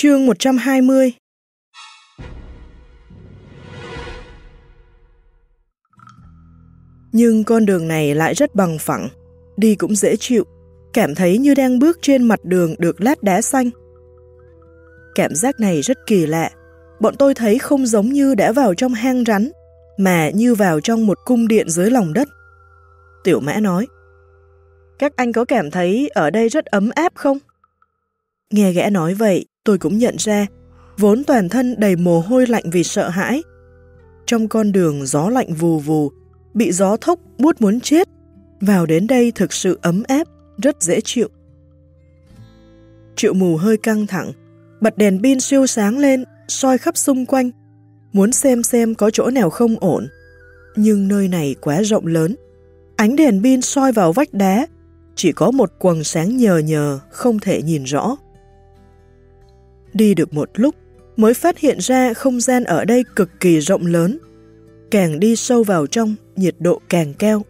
Chương 120 Nhưng con đường này lại rất bằng phẳng, đi cũng dễ chịu, cảm thấy như đang bước trên mặt đường được lát đá xanh. Cảm giác này rất kỳ lạ, bọn tôi thấy không giống như đã vào trong hang rắn, mà như vào trong một cung điện dưới lòng đất. Tiểu mã nói, Các anh có cảm thấy ở đây rất ấm áp không? Nghe gã nói vậy, tôi cũng nhận ra, vốn toàn thân đầy mồ hôi lạnh vì sợ hãi. Trong con đường gió lạnh vù vù, bị gió thốc buốt muốn chết, vào đến đây thực sự ấm áp, rất dễ chịu. Triệu mù hơi căng thẳng, bật đèn pin siêu sáng lên, soi khắp xung quanh, muốn xem xem có chỗ nào không ổn. Nhưng nơi này quá rộng lớn, ánh đèn pin soi vào vách đá, chỉ có một quầng sáng nhờ nhờ, không thể nhìn rõ. Đi được một lúc, mới phát hiện ra không gian ở đây cực kỳ rộng lớn. Càng đi sâu vào trong, nhiệt độ càng cao.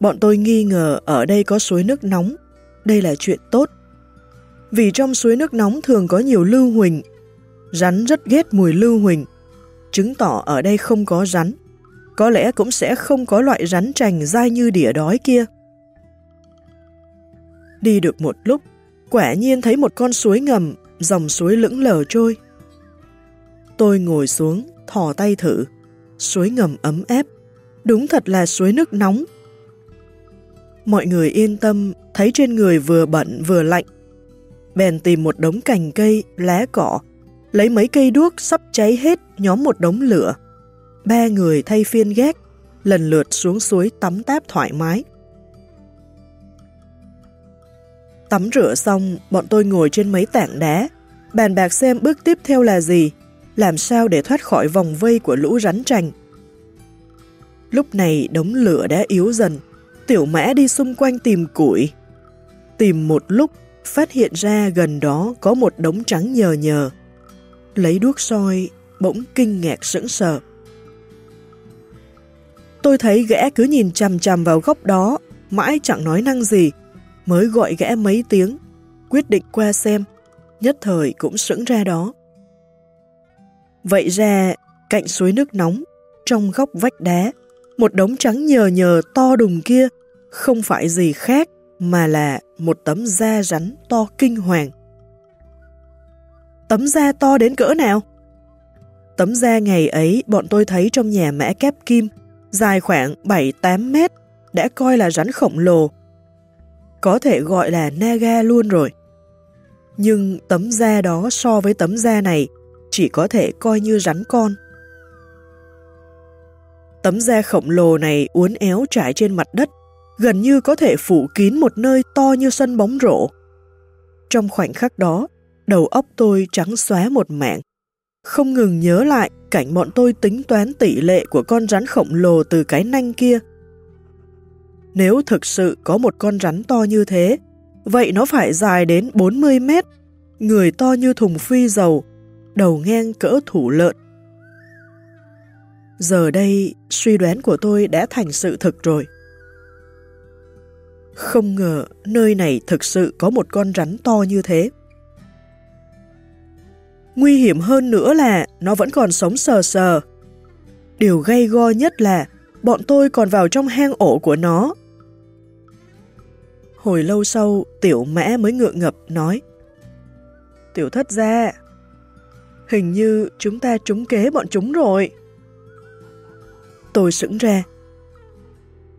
Bọn tôi nghi ngờ ở đây có suối nước nóng. Đây là chuyện tốt. Vì trong suối nước nóng thường có nhiều lưu huỳnh. Rắn rất ghét mùi lưu huỳnh. Chứng tỏ ở đây không có rắn. Có lẽ cũng sẽ không có loại rắn trành dai như đỉa đói kia. Đi được một lúc, quả nhiên thấy một con suối ngầm, dòng suối lững lờ trôi. Tôi ngồi xuống, thò tay thử. Suối ngầm ấm áp, đúng thật là suối nước nóng. Mọi người yên tâm, thấy trên người vừa bận vừa lạnh. Bèn tìm một đống cành cây, lá cỏ, lấy mấy cây đuốc sắp cháy hết nhóm một đống lửa. Ba người thay phiên gác, lần lượt xuống suối tắm táp thoải mái. Tắm rửa xong, bọn tôi ngồi trên mấy tảng đá, bàn bạc xem bước tiếp theo là gì, làm sao để thoát khỏi vòng vây của lũ rắn trành. Lúc này đống lửa đã yếu dần, tiểu mã đi xung quanh tìm củi. Tìm một lúc, phát hiện ra gần đó có một đống trắng nhờ nhờ. Lấy đuốc soi, bỗng kinh ngạc sững sờ. Tôi thấy gã cứ nhìn chằm chằm vào góc đó, mãi chẳng nói năng gì, mới gọi gã mấy tiếng, quyết định qua xem, nhất thời cũng sững ra đó. Vậy ra, cạnh suối nước nóng, trong góc vách đá, một đống trắng nhờ nhờ to đùng kia không phải gì khác mà là một tấm da rắn to kinh hoàng. Tấm da to đến cỡ nào? Tấm da ngày ấy bọn tôi thấy trong nhà mã kép kim, dài khoảng 7-8 mét, đã coi là rắn khổng lồ, có thể gọi là naga luôn rồi. Nhưng tấm da đó so với tấm da này chỉ có thể coi như rắn con. Tấm da khổng lồ này uốn éo trải trên mặt đất, gần như có thể phủ kín một nơi to như sân bóng rổ. Trong khoảnh khắc đó, đầu óc tôi trắng xóa một mạng. Không ngừng nhớ lại cảnh bọn tôi tính toán tỷ lệ của con rắn khổng lồ từ cái nanh kia nếu thực sự có một con rắn to như thế, vậy nó phải dài đến 40 mét, người to như thùng phi dầu, đầu ngang cỡ thủ lợn. Giờ đây, suy đoán của tôi đã thành sự thực rồi. Không ngờ nơi này thực sự có một con rắn to như thế. Nguy hiểm hơn nữa là nó vẫn còn sống sờ sờ. Điều gây go nhất là bọn tôi còn vào trong hang ổ của nó. Hồi lâu sau, tiểu mẽ mới ngượng ngập nói Tiểu thất ra, hình như chúng ta trúng kế bọn chúng rồi. Tôi sững ra.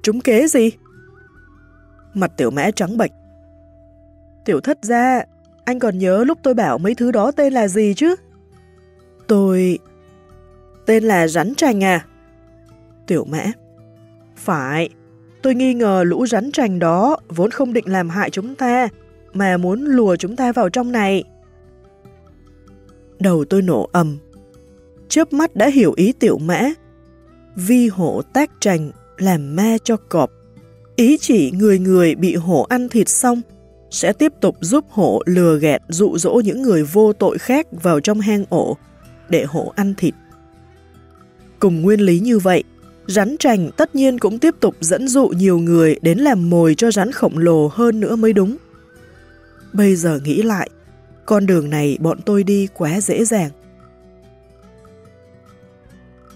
Trúng kế gì? Mặt tiểu mẽ trắng bệch. Tiểu thất ra, anh còn nhớ lúc tôi bảo mấy thứ đó tên là gì chứ? Tôi... Tên là rắn trành à? Tiểu mã. Phải, tôi nghi ngờ lũ rắn trành đó vốn không định làm hại chúng ta, mà muốn lùa chúng ta vào trong này. Đầu tôi nổ ầm. Chớp mắt đã hiểu ý tiểu mã. Vi hổ tác trành làm ma cho cọp. Ý chỉ người người bị hổ ăn thịt xong sẽ tiếp tục giúp hổ lừa gạt dụ dỗ những người vô tội khác vào trong hang ổ để hổ ăn thịt. Cùng nguyên lý như vậy, rắn trành tất nhiên cũng tiếp tục dẫn dụ nhiều người đến làm mồi cho rắn khổng lồ hơn nữa mới đúng. Bây giờ nghĩ lại, Con đường này bọn tôi đi quá dễ dàng.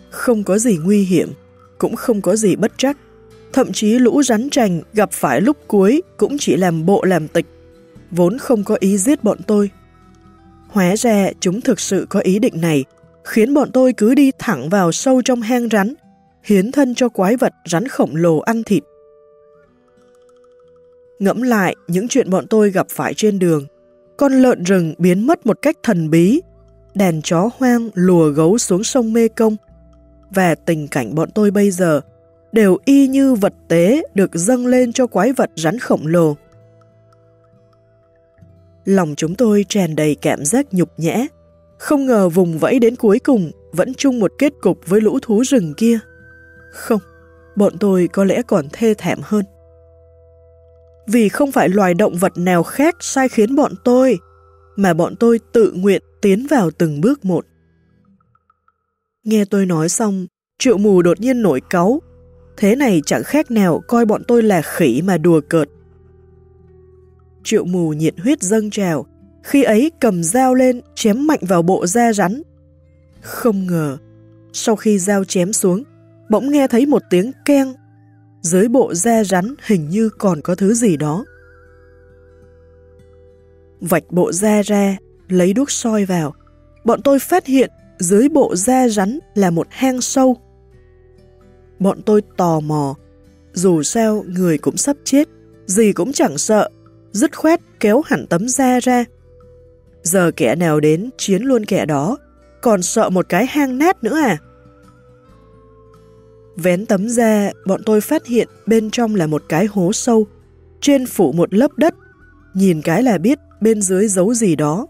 Không có gì nguy hiểm, cũng không có gì bất trắc. Thậm chí lũ rắn trành gặp phải lúc cuối cũng chỉ làm bộ làm tịch, vốn không có ý giết bọn tôi. Hóa ra chúng thực sự có ý định này, khiến bọn tôi cứ đi thẳng vào sâu trong hang rắn, hiến thân cho quái vật rắn khổng lồ ăn thịt. Ngẫm lại những chuyện bọn tôi gặp phải trên đường, con lợn rừng biến mất một cách thần bí, đèn chó hoang lùa gấu xuống sông Mê Công, và tình cảnh bọn tôi bây giờ đều y như vật tế được dâng lên cho quái vật rắn khổng lồ. Lòng chúng tôi tràn đầy cảm giác nhục nhẽ, không ngờ vùng vẫy đến cuối cùng vẫn chung một kết cục với lũ thú rừng kia. Không, bọn tôi có lẽ còn thê thảm hơn. Vì không phải loài động vật nào khác sai khiến bọn tôi, mà bọn tôi tự nguyện tiến vào từng bước một. Nghe tôi nói xong, triệu mù đột nhiên nổi cáu. Thế này chẳng khác nào coi bọn tôi là khỉ mà đùa cợt. Triệu mù nhiệt huyết dâng trào, khi ấy cầm dao lên chém mạnh vào bộ da rắn. Không ngờ, sau khi dao chém xuống, bỗng nghe thấy một tiếng keng. Dưới bộ da rắn hình như còn có thứ gì đó. Vạch bộ da ra, lấy đuốc soi vào. Bọn tôi phát hiện dưới bộ da rắn là một hang sâu. Bọn tôi tò mò, dù sao người cũng sắp chết, gì cũng chẳng sợ, dứt khoét kéo hẳn tấm da ra. Giờ kẻ nào đến chiến luôn kẻ đó, còn sợ một cái hang nát nữa à? Vén tấm da, bọn tôi phát hiện bên trong là một cái hố sâu, trên phủ một lớp đất, nhìn cái là biết bên dưới giấu gì đó.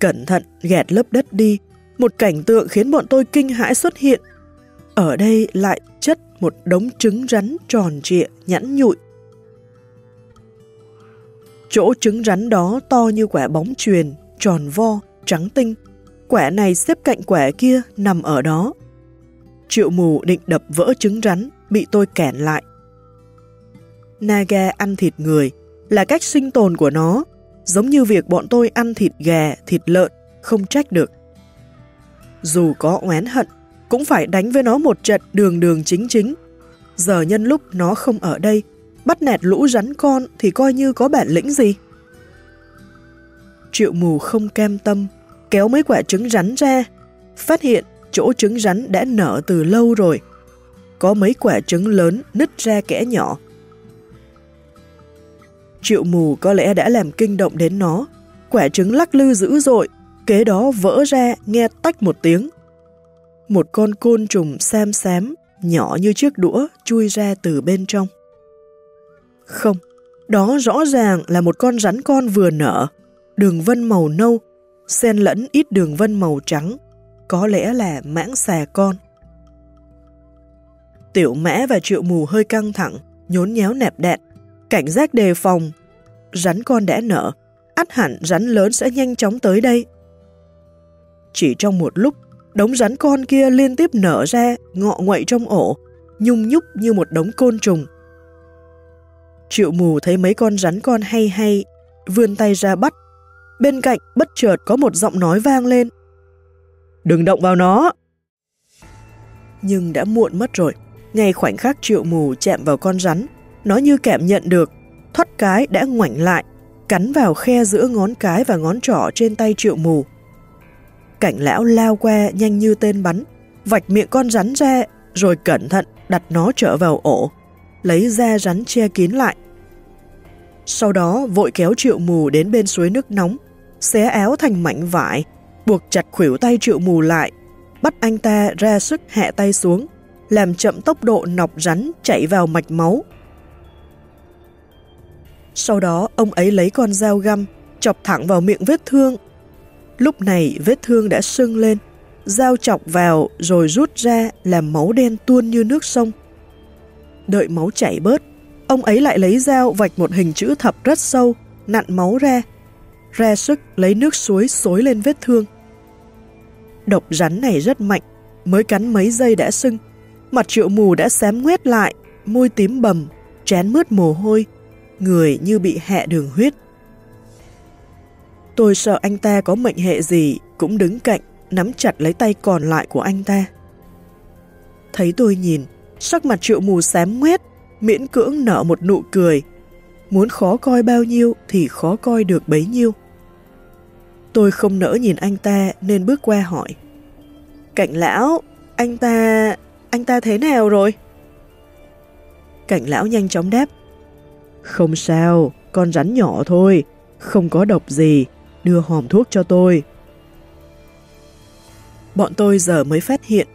Cẩn thận gạt lớp đất đi, một cảnh tượng khiến bọn tôi kinh hãi xuất hiện. Ở đây lại chất một đống trứng rắn tròn trịa, nhẵn nhụi. Chỗ trứng rắn đó to như quả bóng truyền, tròn vo, trắng tinh. Quẻ này xếp cạnh quẻ kia nằm ở đó. Triệu mù định đập vỡ trứng rắn, bị tôi kẹn lại. Naga ăn thịt người là cách sinh tồn của nó, giống như việc bọn tôi ăn thịt gà, thịt lợn, không trách được. Dù có oán hận, cũng phải đánh với nó một trận đường đường chính chính. Giờ nhân lúc nó không ở đây, bắt nẹt lũ rắn con thì coi như có bản lĩnh gì. Triệu mù không cam tâm, kéo mấy quả trứng rắn ra, phát hiện chỗ trứng rắn đã nở từ lâu rồi. Có mấy quả trứng lớn nứt ra kẽ nhỏ. Triệu mù có lẽ đã làm kinh động đến nó. Quả trứng lắc lư dữ dội, kế đó vỡ ra nghe tách một tiếng. Một con côn trùng sam xám, nhỏ như chiếc đũa, chui ra từ bên trong. Không, đó rõ ràng là một con rắn con vừa nở, đường vân màu nâu, xen lẫn ít đường vân màu trắng, có lẽ là mãng xà con. Tiểu mã và triệu mù hơi căng thẳng, nhốn nhéo nẹp đạn, cảnh giác đề phòng. Rắn con đã nở, ắt hẳn rắn lớn sẽ nhanh chóng tới đây. Chỉ trong một lúc, đống rắn con kia liên tiếp nở ra, ngọ nguậy trong ổ, nhung nhúc như một đống côn trùng. Triệu mù thấy mấy con rắn con hay hay, vươn tay ra bắt. Bên cạnh bất chợt có một giọng nói vang lên. Đừng động vào nó! Nhưng đã muộn mất rồi. Ngay khoảnh khắc triệu mù chạm vào con rắn, nó như cảm nhận được, thoát cái đã ngoảnh lại, cắn vào khe giữa ngón cái và ngón trỏ trên tay triệu mù. Cảnh lão lao qua nhanh như tên bắn, vạch miệng con rắn ra, rồi cẩn thận đặt nó trở vào ổ, lấy da rắn che kín lại. Sau đó vội kéo triệu mù đến bên suối nước nóng, xé áo thành mảnh vải, buộc chặt khuỷu tay triệu mù lại, bắt anh ta ra sức hạ tay xuống, làm chậm tốc độ nọc rắn chạy vào mạch máu. Sau đó ông ấy lấy con dao găm, chọc thẳng vào miệng vết thương. Lúc này vết thương đã sưng lên, dao chọc vào rồi rút ra làm máu đen tuôn như nước sông. Đợi máu chảy bớt, ông ấy lại lấy dao vạch một hình chữ thập rất sâu, nặn máu ra, ra sức lấy nước suối xối lên vết thương. Độc rắn này rất mạnh, mới cắn mấy giây đã sưng, mặt triệu mù đã xém nguyết lại, môi tím bầm, chén mướt mồ hôi, người như bị hẹ đường huyết. Tôi sợ anh ta có mệnh hệ gì, cũng đứng cạnh, nắm chặt lấy tay còn lại của anh ta. Thấy tôi nhìn, sắc mặt triệu mù xám ngoét, miễn cưỡng nở một nụ cười. Muốn khó coi bao nhiêu thì khó coi được bấy nhiêu. Tôi không nỡ nhìn anh ta nên bước qua hỏi. Cảnh lão, anh ta... anh ta thế nào rồi? Cảnh lão nhanh chóng đáp. Không sao, con rắn nhỏ thôi, không có độc gì, đưa hòm thuốc cho tôi. Bọn tôi giờ mới phát hiện,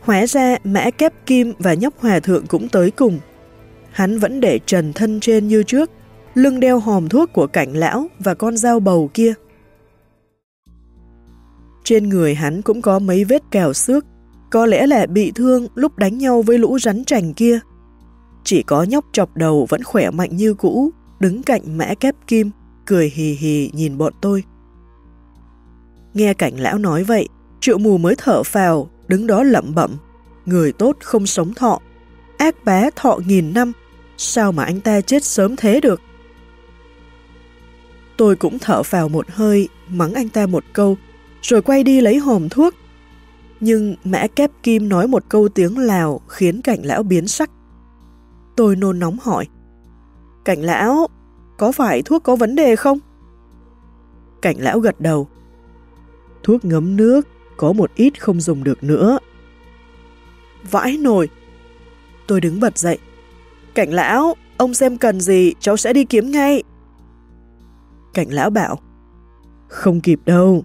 hóa ra mã kép kim và nhóc hòa thượng cũng tới cùng. Hắn vẫn để trần thân trên như trước, lưng đeo hòm thuốc của cảnh lão và con dao bầu kia. Trên người hắn cũng có mấy vết kèo xước, có lẽ là bị thương lúc đánh nhau với lũ rắn trành kia. Chỉ có nhóc chọc đầu vẫn khỏe mạnh như cũ, đứng cạnh mã kép kim, cười hì hì nhìn bọn tôi. Nghe cảnh lão nói vậy, triệu mù mới thở phào, đứng đó lẩm bẩm. Người tốt không sống thọ, ác bá thọ nghìn năm, sao mà anh ta chết sớm thế được? Tôi cũng thở phào một hơi, mắng anh ta một câu, rồi quay đi lấy hòm thuốc. Nhưng mã kép kim nói một câu tiếng Lào khiến cảnh lão biến sắc. Tôi nôn nóng hỏi. Cảnh lão, có phải thuốc có vấn đề không? Cảnh lão gật đầu. Thuốc ngấm nước, có một ít không dùng được nữa. Vãi nồi! Tôi đứng bật dậy. Cảnh lão, ông xem cần gì, cháu sẽ đi kiếm ngay. Cảnh lão bảo. Không kịp đâu.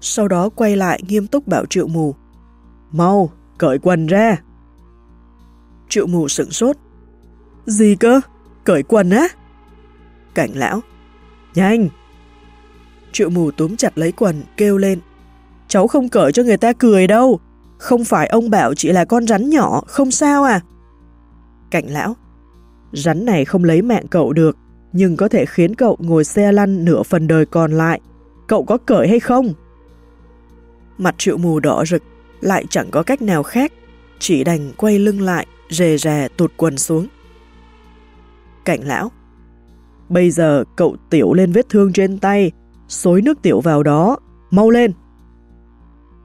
Sau đó quay lại nghiêm túc bảo triệu mù. Mau, cởi quần ra. Triệu mù sửng sốt. Gì cơ? Cởi quần á? Cảnh lão. Nhanh! Triệu mù túm chặt lấy quần, kêu lên. Cháu không cởi cho người ta cười đâu. Không phải ông bảo chỉ là con rắn nhỏ, không sao à? Cảnh lão. Rắn này không lấy mạng cậu được, nhưng có thể khiến cậu ngồi xe lăn nửa phần đời còn lại. Cậu có cởi hay không? Mặt triệu mù đỏ rực, lại chẳng có cách nào khác, chỉ đành quay lưng lại, rề rè tụt quần xuống. Cảnh lão. Bây giờ cậu tiểu lên vết thương trên tay, xối nước tiểu vào đó, mau lên.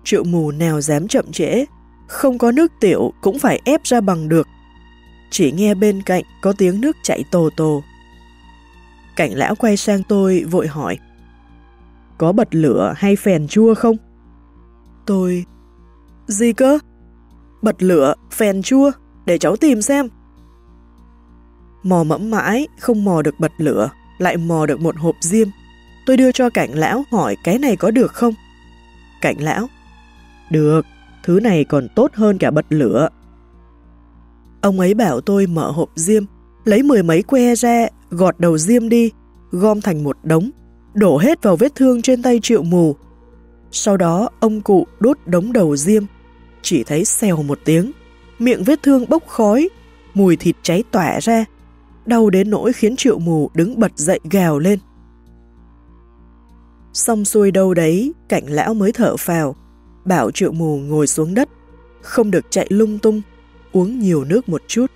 Triệu mù nào dám chậm trễ, không có nước tiểu cũng phải ép ra bằng được. Chỉ nghe bên cạnh có tiếng nước chảy tồ tồ. Cảnh lão quay sang tôi vội hỏi. Có bật lửa hay phèn chua không? Tôi... Gì cơ? Bật lửa, phèn chua, để cháu tìm xem. Mò mẫm mãi, không mò được bật lửa, lại mò được một hộp diêm. Tôi đưa cho cảnh lão hỏi cái này có được không? Cảnh lão, được, thứ này còn tốt hơn cả bật lửa. Ông ấy bảo tôi mở hộp diêm, lấy mười mấy que ra, gọt đầu diêm đi, gom thành một đống, đổ hết vào vết thương trên tay triệu mù. Sau đó ông cụ đốt đống đầu diêm, chỉ thấy xèo một tiếng, miệng vết thương bốc khói, mùi thịt cháy tỏa ra, đau đến nỗi khiến triệu mù đứng bật dậy gào lên. Xong xuôi đâu đấy, cảnh lão mới thở phào, bảo triệu mù ngồi xuống đất, không được chạy lung tung, uống nhiều nước một chút.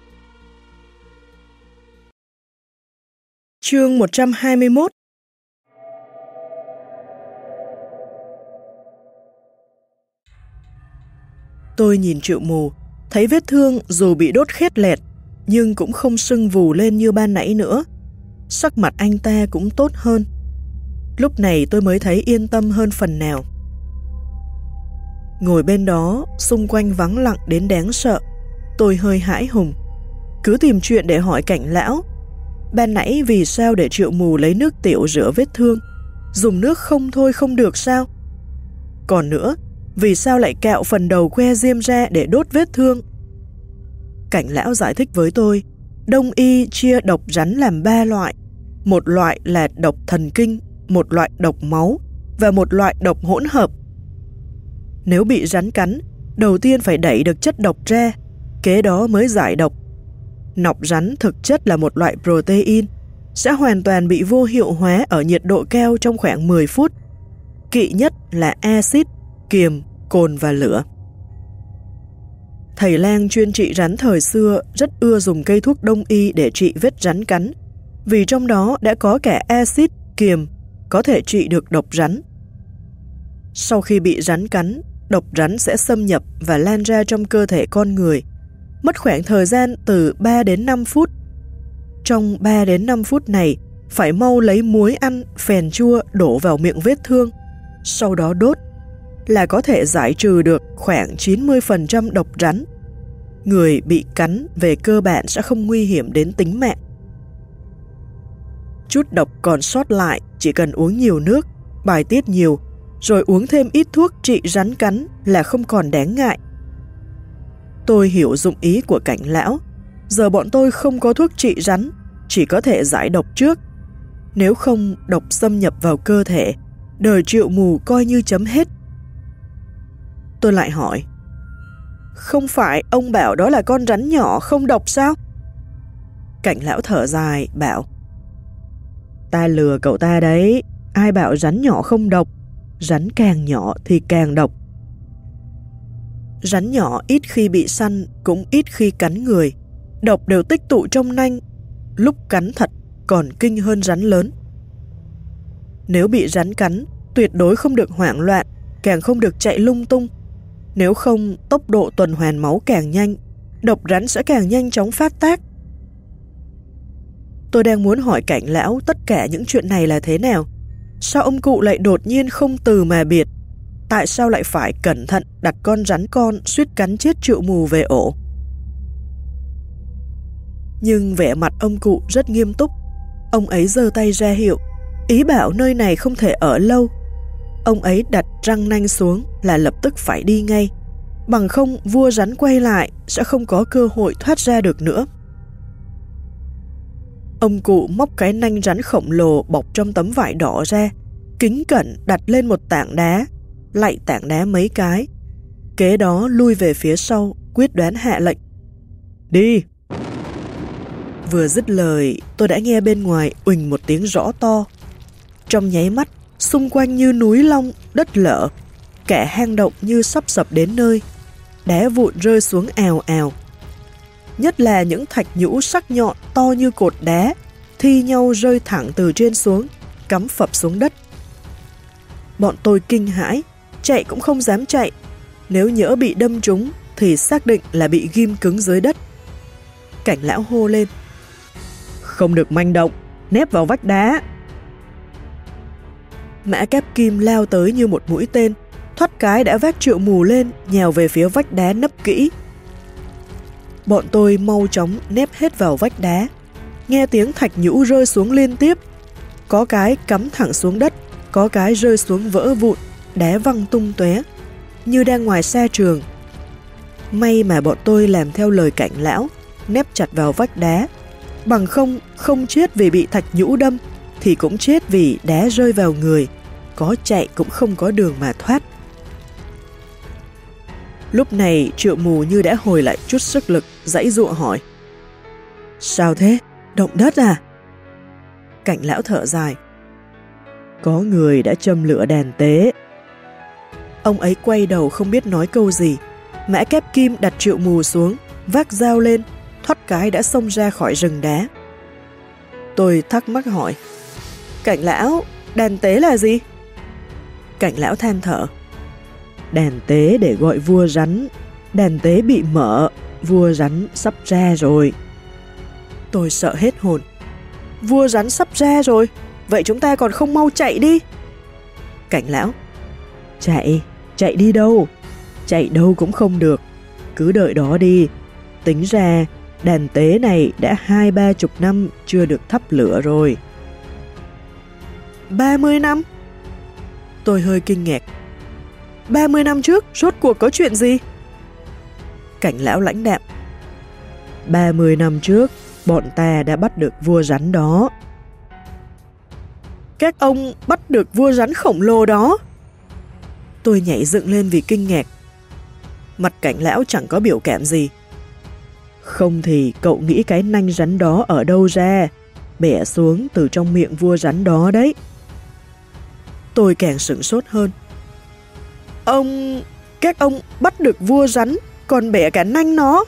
Chương 121 Tôi nhìn triệu mù, thấy vết thương dù bị đốt khét lẹt, nhưng cũng không sưng vù lên như ban nãy nữa. Sắc mặt anh ta cũng tốt hơn. Lúc này tôi mới thấy yên tâm hơn phần nào. Ngồi bên đó, xung quanh vắng lặng đến đáng sợ. Tôi hơi hãi hùng. Cứ tìm chuyện để hỏi cảnh lão. Ban nãy vì sao để triệu mù lấy nước tiểu rửa vết thương? Dùng nước không thôi không được sao? Còn nữa, vì sao lại cạo phần đầu que diêm ra để đốt vết thương? Cảnh lão giải thích với tôi, đông y chia độc rắn làm ba loại. Một loại là độc thần kinh, một loại độc máu và một loại độc hỗn hợp. Nếu bị rắn cắn, đầu tiên phải đẩy được chất độc ra, kế đó mới giải độc. Nọc rắn thực chất là một loại protein, sẽ hoàn toàn bị vô hiệu hóa ở nhiệt độ cao trong khoảng 10 phút. Kỵ nhất là axit, kiềm, cồn và lửa. Thầy lang chuyên trị rắn thời xưa rất ưa dùng cây thuốc đông y để trị vết rắn cắn, vì trong đó đã có cả axit, kiềm, có thể trị được độc rắn. Sau khi bị rắn cắn, độc rắn sẽ xâm nhập và lan ra trong cơ thể con người, mất khoảng thời gian từ 3 đến 5 phút. Trong 3 đến 5 phút này, phải mau lấy muối ăn, phèn chua đổ vào miệng vết thương, sau đó đốt, là có thể giải trừ được khoảng 90% độc rắn. Người bị cắn về cơ bản sẽ không nguy hiểm đến tính mạng. Chút độc còn sót lại chỉ cần uống nhiều nước, bài tiết nhiều, rồi uống thêm ít thuốc trị rắn cắn là không còn đáng ngại. Tôi hiểu dụng ý của cảnh lão, giờ bọn tôi không có thuốc trị rắn, chỉ có thể giải độc trước. Nếu không độc xâm nhập vào cơ thể, đời triệu mù coi như chấm hết. Tôi lại hỏi, không phải ông bảo đó là con rắn nhỏ không độc sao? Cảnh lão thở dài, bảo, Ta lừa cậu ta đấy, ai bảo rắn nhỏ không độc, rắn càng nhỏ thì càng độc. Rắn nhỏ ít khi bị săn, cũng ít khi cắn người. Độc đều tích tụ trong nanh, lúc cắn thật còn kinh hơn rắn lớn. Nếu bị rắn cắn, tuyệt đối không được hoảng loạn, càng không được chạy lung tung. Nếu không, tốc độ tuần hoàn máu càng nhanh, độc rắn sẽ càng nhanh chóng phát tác. Tôi đang muốn hỏi cảnh lão tất cả những chuyện này là thế nào. Sao ông cụ lại đột nhiên không từ mà biệt? Tại sao lại phải cẩn thận đặt con rắn con suýt cắn chết triệu mù về ổ? Nhưng vẻ mặt ông cụ rất nghiêm túc. Ông ấy giơ tay ra hiệu, ý bảo nơi này không thể ở lâu. Ông ấy đặt răng nanh xuống là lập tức phải đi ngay. Bằng không vua rắn quay lại sẽ không có cơ hội thoát ra được nữa. Ông cụ móc cái nanh rắn khổng lồ bọc trong tấm vải đỏ ra, kính cẩn đặt lên một tảng đá, lạy tảng đá mấy cái. Kế đó lui về phía sau, quyết đoán hạ lệnh. Đi! Vừa dứt lời, tôi đã nghe bên ngoài uỳnh một tiếng rõ to. Trong nháy mắt, xung quanh như núi long, đất lở, kẻ hang động như sắp sập đến nơi. Đá vụn rơi xuống ào ào, nhất là những thạch nhũ sắc nhọn to như cột đá, thi nhau rơi thẳng từ trên xuống, cắm phập xuống đất. Bọn tôi kinh hãi, chạy cũng không dám chạy, nếu nhỡ bị đâm trúng thì xác định là bị ghim cứng dưới đất. Cảnh lão hô lên. Không được manh động, nép vào vách đá. Mã kép kim lao tới như một mũi tên, thoát cái đã vác triệu mù lên, nhào về phía vách đá nấp kỹ, Bọn tôi mau chóng nép hết vào vách đá. Nghe tiếng thạch nhũ rơi xuống liên tiếp. Có cái cắm thẳng xuống đất, có cái rơi xuống vỡ vụn, đá văng tung tóe như đang ngoài xa trường. May mà bọn tôi làm theo lời cảnh lão, nép chặt vào vách đá. Bằng không, không chết vì bị thạch nhũ đâm, thì cũng chết vì đá rơi vào người, có chạy cũng không có đường mà thoát. Lúc này triệu mù như đã hồi lại chút sức lực, dãy dụa hỏi. Sao thế? Động đất à? Cảnh lão thở dài. Có người đã châm lửa đèn tế. Ông ấy quay đầu không biết nói câu gì. Mã kép kim đặt triệu mù xuống, vác dao lên, thoát cái đã xông ra khỏi rừng đá. Tôi thắc mắc hỏi. Cảnh lão, đèn tế là gì? Cảnh lão than thở. Đèn tế để gọi vua rắn. Đèn tế bị mở, vua rắn sắp ra rồi. Tôi sợ hết hồn. Vua rắn sắp ra rồi, vậy chúng ta còn không mau chạy đi. Cảnh lão, chạy, chạy đi đâu? Chạy đâu cũng không được, cứ đợi đó đi. Tính ra, đèn tế này đã hai ba chục năm chưa được thắp lửa rồi. 30 năm? Tôi hơi kinh ngạc. 30 năm trước, rốt cuộc có chuyện gì? Cảnh lão lãnh đạm. 30 năm trước, bọn ta đã bắt được vua rắn đó. Các ông bắt được vua rắn khổng lồ đó. Tôi nhảy dựng lên vì kinh ngạc. Mặt cảnh lão chẳng có biểu cảm gì. Không thì cậu nghĩ cái nanh rắn đó ở đâu ra, bẻ xuống từ trong miệng vua rắn đó đấy. Tôi càng sửng sốt hơn. Ông... các ông bắt được vua rắn, còn bẻ cả nanh nó.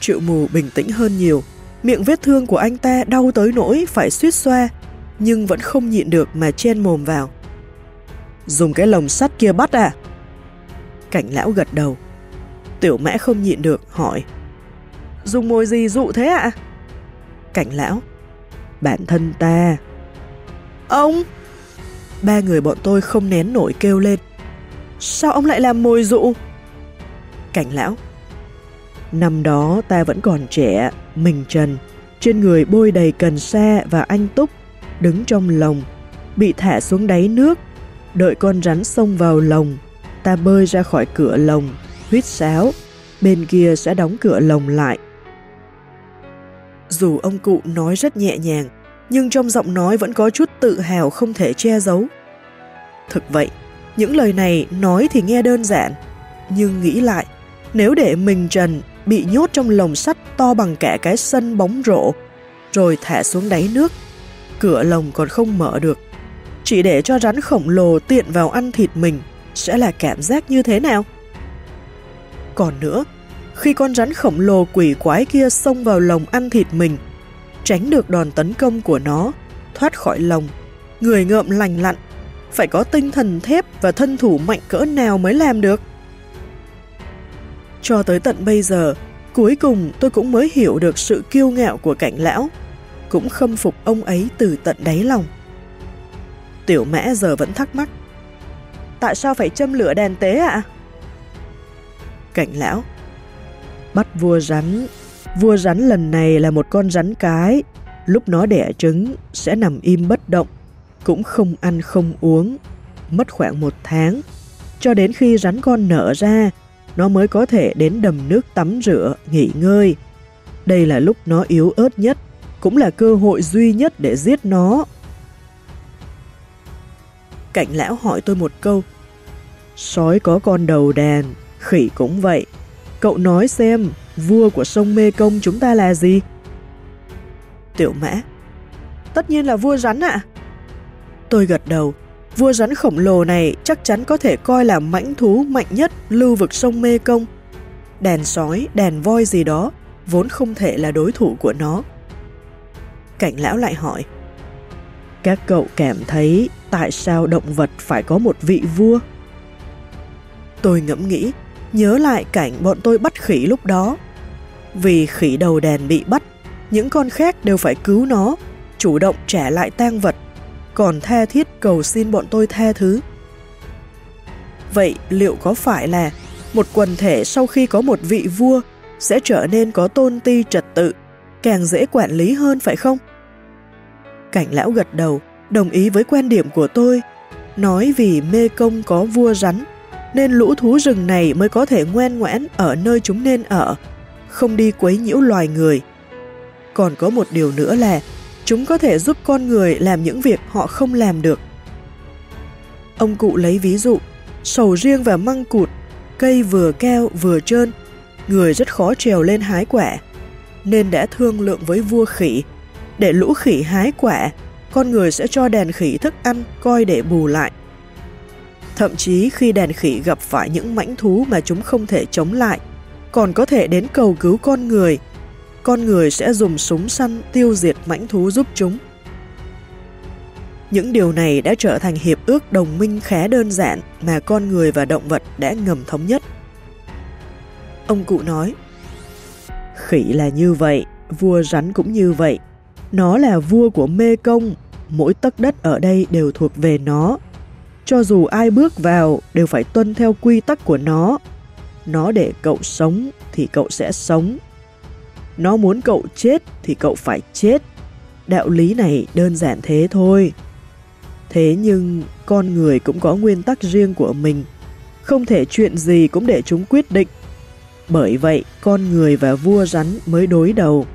Triệu mù bình tĩnh hơn nhiều, miệng vết thương của anh ta đau tới nỗi phải suýt xoa, nhưng vẫn không nhịn được mà chen mồm vào. Dùng cái lồng sắt kia bắt à? Cảnh lão gật đầu. Tiểu mã không nhịn được, hỏi. Dùng mồi gì dụ thế ạ? Cảnh lão. Bản thân ta. Ông! Ba người bọn tôi không nén nổi kêu lên. Sao ông lại làm mồi dụ? Cảnh lão. Năm đó ta vẫn còn trẻ, mình trần, trên người bôi đầy cần sa và anh túc, đứng trong lồng, bị thả xuống đáy nước, đợi con rắn xông vào lồng, ta bơi ra khỏi cửa lồng, huyết sáo, bên kia sẽ đóng cửa lồng lại. Dù ông cụ nói rất nhẹ nhàng, nhưng trong giọng nói vẫn có chút tự hào không thể che giấu. Thực vậy, những lời này nói thì nghe đơn giản, nhưng nghĩ lại, nếu để mình Trần bị nhốt trong lồng sắt to bằng cả cái sân bóng rổ, rồi thả xuống đáy nước, cửa lồng còn không mở được, chỉ để cho rắn khổng lồ tiện vào ăn thịt mình, sẽ là cảm giác như thế nào? Còn nữa, khi con rắn khổng lồ quỷ quái kia xông vào lồng ăn thịt mình, tránh được đòn tấn công của nó, thoát khỏi lồng, người ngợm lành lặn, phải có tinh thần thép và thân thủ mạnh cỡ nào mới làm được. Cho tới tận bây giờ, cuối cùng tôi cũng mới hiểu được sự kiêu ngạo của cảnh lão, cũng khâm phục ông ấy từ tận đáy lòng. Tiểu mã giờ vẫn thắc mắc, tại sao phải châm lửa đèn tế ạ? Cảnh lão, bắt vua rắn, vua rắn lần này là một con rắn cái, lúc nó đẻ trứng sẽ nằm im bất động, cũng không ăn không uống, mất khoảng một tháng, cho đến khi rắn con nở ra nó mới có thể đến đầm nước tắm rửa, nghỉ ngơi. Đây là lúc nó yếu ớt nhất, cũng là cơ hội duy nhất để giết nó. Cảnh lão hỏi tôi một câu. Sói có con đầu đàn, khỉ cũng vậy. Cậu nói xem, vua của sông Mê Công chúng ta là gì? Tiểu mã. Tất nhiên là vua rắn ạ. Tôi gật đầu, Vua rắn khổng lồ này chắc chắn có thể coi là mãnh thú mạnh nhất lưu vực sông Mê Công. Đèn sói, đèn voi gì đó vốn không thể là đối thủ của nó. Cảnh lão lại hỏi Các cậu cảm thấy tại sao động vật phải có một vị vua? Tôi ngẫm nghĩ, nhớ lại cảnh bọn tôi bắt khỉ lúc đó. Vì khỉ đầu đèn bị bắt, những con khác đều phải cứu nó, chủ động trả lại tang vật còn tha thiết cầu xin bọn tôi tha thứ. Vậy liệu có phải là một quần thể sau khi có một vị vua sẽ trở nên có tôn ti trật tự, càng dễ quản lý hơn phải không? Cảnh lão gật đầu, đồng ý với quan điểm của tôi, nói vì mê công có vua rắn, nên lũ thú rừng này mới có thể ngoan ngoãn ở nơi chúng nên ở, không đi quấy nhiễu loài người. Còn có một điều nữa là Chúng có thể giúp con người làm những việc họ không làm được. Ông cụ lấy ví dụ, sầu riêng và măng cụt, cây vừa keo vừa trơn, người rất khó trèo lên hái quả, nên đã thương lượng với vua khỉ, để lũ khỉ hái quả, con người sẽ cho đàn khỉ thức ăn coi để bù lại. Thậm chí khi đàn khỉ gặp phải những mãnh thú mà chúng không thể chống lại, còn có thể đến cầu cứu con người con người sẽ dùng súng săn tiêu diệt mãnh thú giúp chúng. Những điều này đã trở thành hiệp ước đồng minh khá đơn giản mà con người và động vật đã ngầm thống nhất. Ông cụ nói, Khỉ là như vậy, vua rắn cũng như vậy. Nó là vua của Mê Công, mỗi tấc đất ở đây đều thuộc về nó. Cho dù ai bước vào đều phải tuân theo quy tắc của nó. Nó để cậu sống thì cậu sẽ sống, nó muốn cậu chết thì cậu phải chết. Đạo lý này đơn giản thế thôi. Thế nhưng con người cũng có nguyên tắc riêng của mình. Không thể chuyện gì cũng để chúng quyết định. Bởi vậy con người và vua rắn mới đối đầu.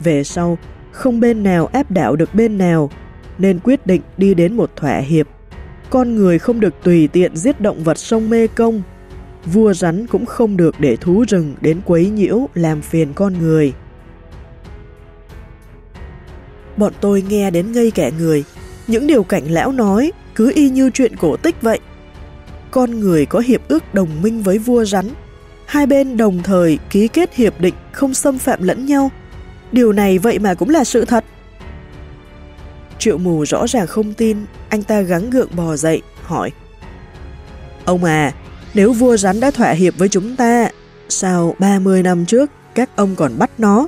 Về sau, không bên nào áp đảo được bên nào, nên quyết định đi đến một thỏa hiệp. Con người không được tùy tiện giết động vật sông Mê Công vua rắn cũng không được để thú rừng đến quấy nhiễu làm phiền con người. Bọn tôi nghe đến ngây cả người, những điều cảnh lão nói cứ y như chuyện cổ tích vậy. Con người có hiệp ước đồng minh với vua rắn, hai bên đồng thời ký kết hiệp định không xâm phạm lẫn nhau. Điều này vậy mà cũng là sự thật. Triệu mù rõ ràng không tin, anh ta gắng gượng bò dậy, hỏi. Ông à, nếu vua rắn đã thỏa hiệp với chúng ta, sao 30 năm trước các ông còn bắt nó?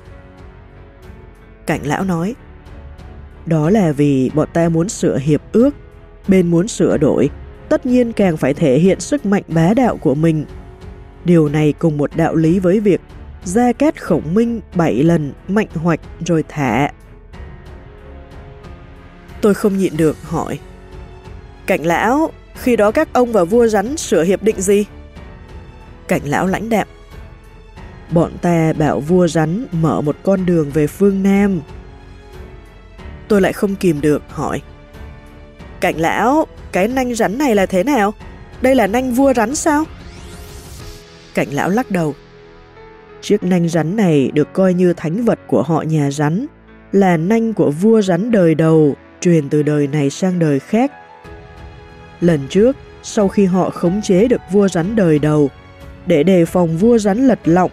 Cảnh lão nói, đó là vì bọn ta muốn sửa hiệp ước, bên muốn sửa đổi, tất nhiên càng phải thể hiện sức mạnh bá đạo của mình. Điều này cùng một đạo lý với việc ra Cát Khổng Minh bảy lần mạnh hoạch rồi thả. Tôi không nhịn được hỏi. Cảnh lão, khi đó các ông và vua rắn sửa hiệp định gì? Cảnh lão lãnh đạm. Bọn ta bảo vua rắn mở một con đường về phương Nam. Tôi lại không kìm được hỏi. Cảnh lão, cái nanh rắn này là thế nào? Đây là nanh vua rắn sao? Cảnh lão lắc đầu. Chiếc nanh rắn này được coi như thánh vật của họ nhà rắn, là nanh của vua rắn đời đầu, truyền từ đời này sang đời khác. Lần trước, sau khi họ khống chế được vua rắn đời đầu, để đề phòng vua rắn lật lọng,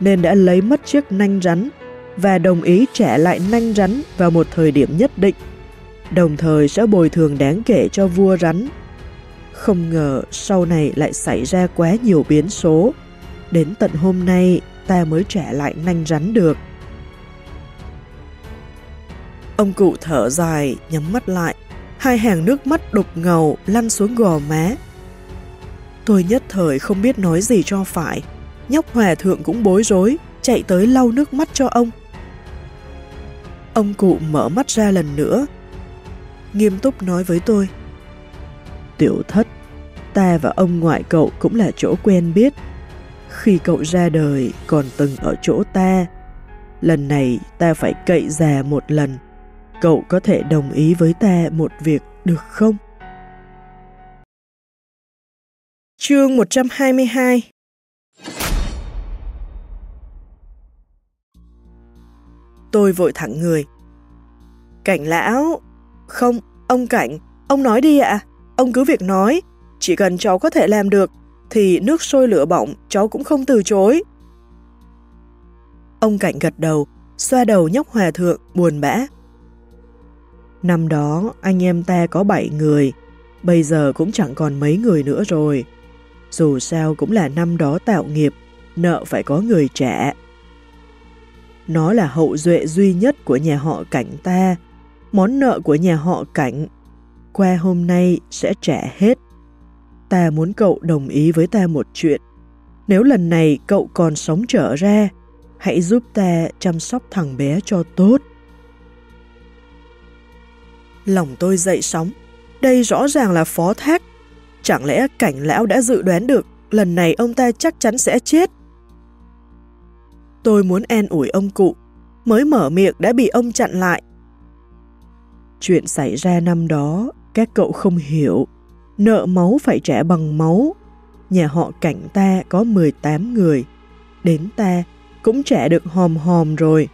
nên đã lấy mất chiếc nanh rắn và đồng ý trả lại nanh rắn vào một thời điểm nhất định, đồng thời sẽ bồi thường đáng kể cho vua rắn. Không ngờ sau này lại xảy ra quá nhiều biến số, đến tận hôm nay ta mới trả lại nanh rắn được. Ông cụ thở dài, nhắm mắt lại, hai hàng nước mắt đục ngầu lăn xuống gò má. Tôi nhất thời không biết nói gì cho phải, nhóc hòa thượng cũng bối rối, chạy tới lau nước mắt cho ông. Ông cụ mở mắt ra lần nữa, nghiêm túc nói với tôi. Tiểu thất, ta và ông ngoại cậu cũng là chỗ quen biết, khi cậu ra đời còn từng ở chỗ ta. Lần này ta phải cậy già một lần. Cậu có thể đồng ý với ta một việc được không? Chương 122 Tôi vội thẳng người. Cảnh lão... Không, ông Cảnh, ông nói đi ạ. Ông cứ việc nói, chỉ cần cháu có thể làm được thì nước sôi lửa bỏng cháu cũng không từ chối. Ông Cảnh gật đầu, xoa đầu nhóc hòa thượng, buồn bã. Năm đó, anh em ta có 7 người, bây giờ cũng chẳng còn mấy người nữa rồi. Dù sao cũng là năm đó tạo nghiệp, nợ phải có người trả. Nó là hậu duệ duy nhất của nhà họ cảnh ta, món nợ của nhà họ cảnh. Qua hôm nay sẽ trả hết ta muốn cậu đồng ý với ta một chuyện. Nếu lần này cậu còn sống trở ra, hãy giúp ta chăm sóc thằng bé cho tốt. Lòng tôi dậy sóng, đây rõ ràng là phó thác. Chẳng lẽ cảnh lão đã dự đoán được lần này ông ta chắc chắn sẽ chết? Tôi muốn an ủi ông cụ, mới mở miệng đã bị ông chặn lại. Chuyện xảy ra năm đó, các cậu không hiểu nợ máu phải trả bằng máu. Nhà họ cảnh ta có 18 người, đến ta cũng trả được hòm hòm rồi.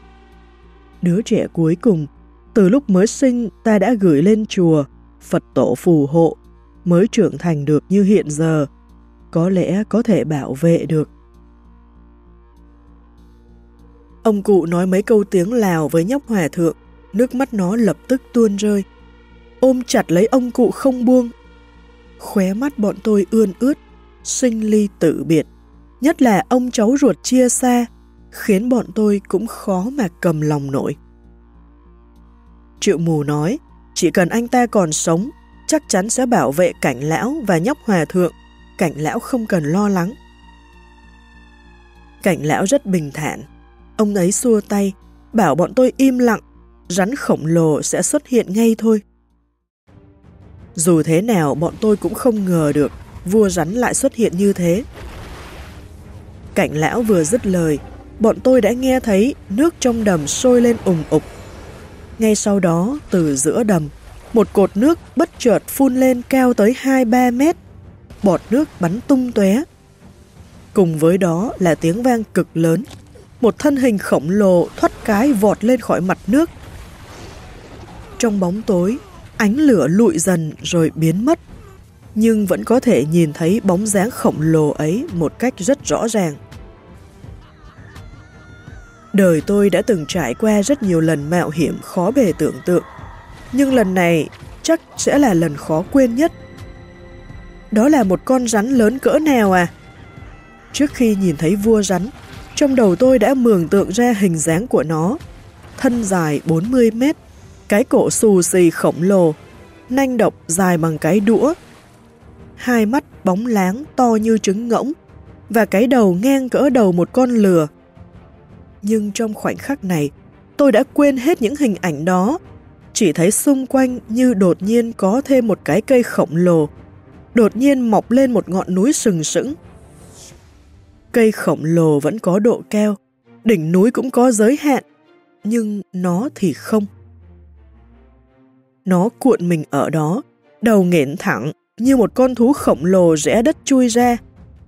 Đứa trẻ cuối cùng, từ lúc mới sinh ta đã gửi lên chùa, Phật tổ phù hộ, mới trưởng thành được như hiện giờ, có lẽ có thể bảo vệ được. Ông cụ nói mấy câu tiếng Lào với nhóc hòa thượng, nước mắt nó lập tức tuôn rơi. Ôm chặt lấy ông cụ không buông, khóe mắt bọn tôi ươn ướt, sinh ly tự biệt. Nhất là ông cháu ruột chia xa, khiến bọn tôi cũng khó mà cầm lòng nổi. Triệu mù nói, chỉ cần anh ta còn sống, chắc chắn sẽ bảo vệ cảnh lão và nhóc hòa thượng, cảnh lão không cần lo lắng. Cảnh lão rất bình thản, ông ấy xua tay, bảo bọn tôi im lặng, rắn khổng lồ sẽ xuất hiện ngay thôi. Dù thế nào bọn tôi cũng không ngờ được vua rắn lại xuất hiện như thế. Cảnh lão vừa dứt lời, bọn tôi đã nghe thấy nước trong đầm sôi lên ủng ục. Ngay sau đó, từ giữa đầm, một cột nước bất chợt phun lên cao tới 2-3 mét. Bọt nước bắn tung tóe. Cùng với đó là tiếng vang cực lớn. Một thân hình khổng lồ thoát cái vọt lên khỏi mặt nước. Trong bóng tối, Ánh lửa lụi dần rồi biến mất, nhưng vẫn có thể nhìn thấy bóng dáng khổng lồ ấy một cách rất rõ ràng. Đời tôi đã từng trải qua rất nhiều lần mạo hiểm khó bề tưởng tượng. Nhưng lần này chắc sẽ là lần khó quên nhất. Đó là một con rắn lớn cỡ nào à? Trước khi nhìn thấy vua rắn, trong đầu tôi đã mường tượng ra hình dáng của nó. Thân dài 40 mét, cái cổ xù xì khổng lồ, nanh độc dài bằng cái đũa, hai mắt bóng láng to như trứng ngỗng và cái đầu ngang cỡ đầu một con lừa. Nhưng trong khoảnh khắc này, tôi đã quên hết những hình ảnh đó, chỉ thấy xung quanh như đột nhiên có thêm một cái cây khổng lồ, đột nhiên mọc lên một ngọn núi sừng sững. Cây khổng lồ vẫn có độ keo đỉnh núi cũng có giới hạn, nhưng nó thì không. Nó cuộn mình ở đó, đầu nghển thẳng như một con thú khổng lồ rẽ đất chui ra,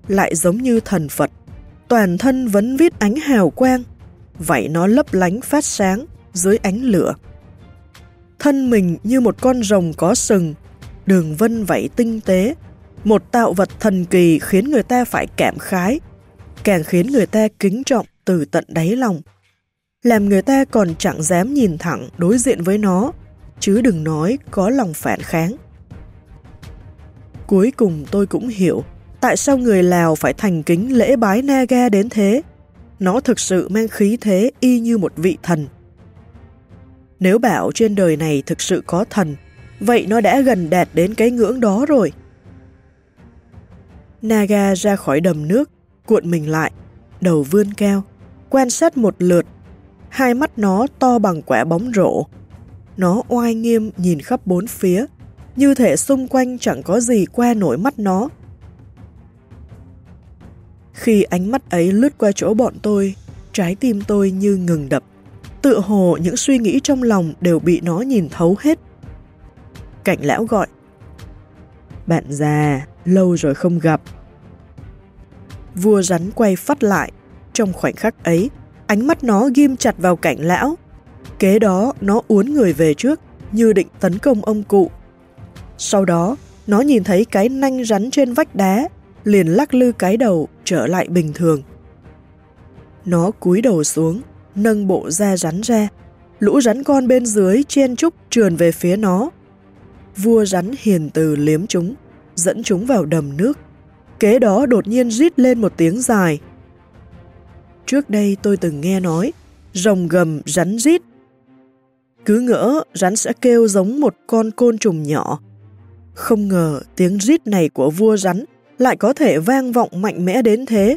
lại giống như thần Phật, toàn thân vẫn vít ánh hào quang, vậy nó lấp lánh phát sáng dưới ánh lửa. Thân mình như một con rồng có sừng, đường vân vẫy tinh tế, một tạo vật thần kỳ khiến người ta phải cảm khái, càng khiến người ta kính trọng từ tận đáy lòng. Làm người ta còn chẳng dám nhìn thẳng đối diện với nó, chứ đừng nói có lòng phản kháng. Cuối cùng tôi cũng hiểu tại sao người Lào phải thành kính lễ bái Naga đến thế. Nó thực sự mang khí thế y như một vị thần. Nếu bảo trên đời này thực sự có thần, vậy nó đã gần đạt đến cái ngưỡng đó rồi. Naga ra khỏi đầm nước, cuộn mình lại, đầu vươn cao, quan sát một lượt. Hai mắt nó to bằng quả bóng rổ. Nó oai nghiêm nhìn khắp bốn phía, như thể xung quanh chẳng có gì qua nổi mắt nó. Khi ánh mắt ấy lướt qua chỗ bọn tôi, trái tim tôi như ngừng đập. Tựa hồ những suy nghĩ trong lòng đều bị nó nhìn thấu hết. Cảnh lão gọi. Bạn già, lâu rồi không gặp. Vua rắn quay phát lại. Trong khoảnh khắc ấy, ánh mắt nó ghim chặt vào cảnh lão. Kế đó, nó uốn người về trước, như định tấn công ông cụ sau đó, nó nhìn thấy cái nanh rắn trên vách đá, liền lắc lư cái đầu trở lại bình thường. Nó cúi đầu xuống, nâng bộ da rắn ra, lũ rắn con bên dưới chen trúc trườn về phía nó. Vua rắn hiền từ liếm chúng, dẫn chúng vào đầm nước. Kế đó đột nhiên rít lên một tiếng dài. Trước đây tôi từng nghe nói, rồng gầm rắn rít. Cứ ngỡ rắn sẽ kêu giống một con côn trùng nhỏ, không ngờ tiếng rít này của vua rắn lại có thể vang vọng mạnh mẽ đến thế.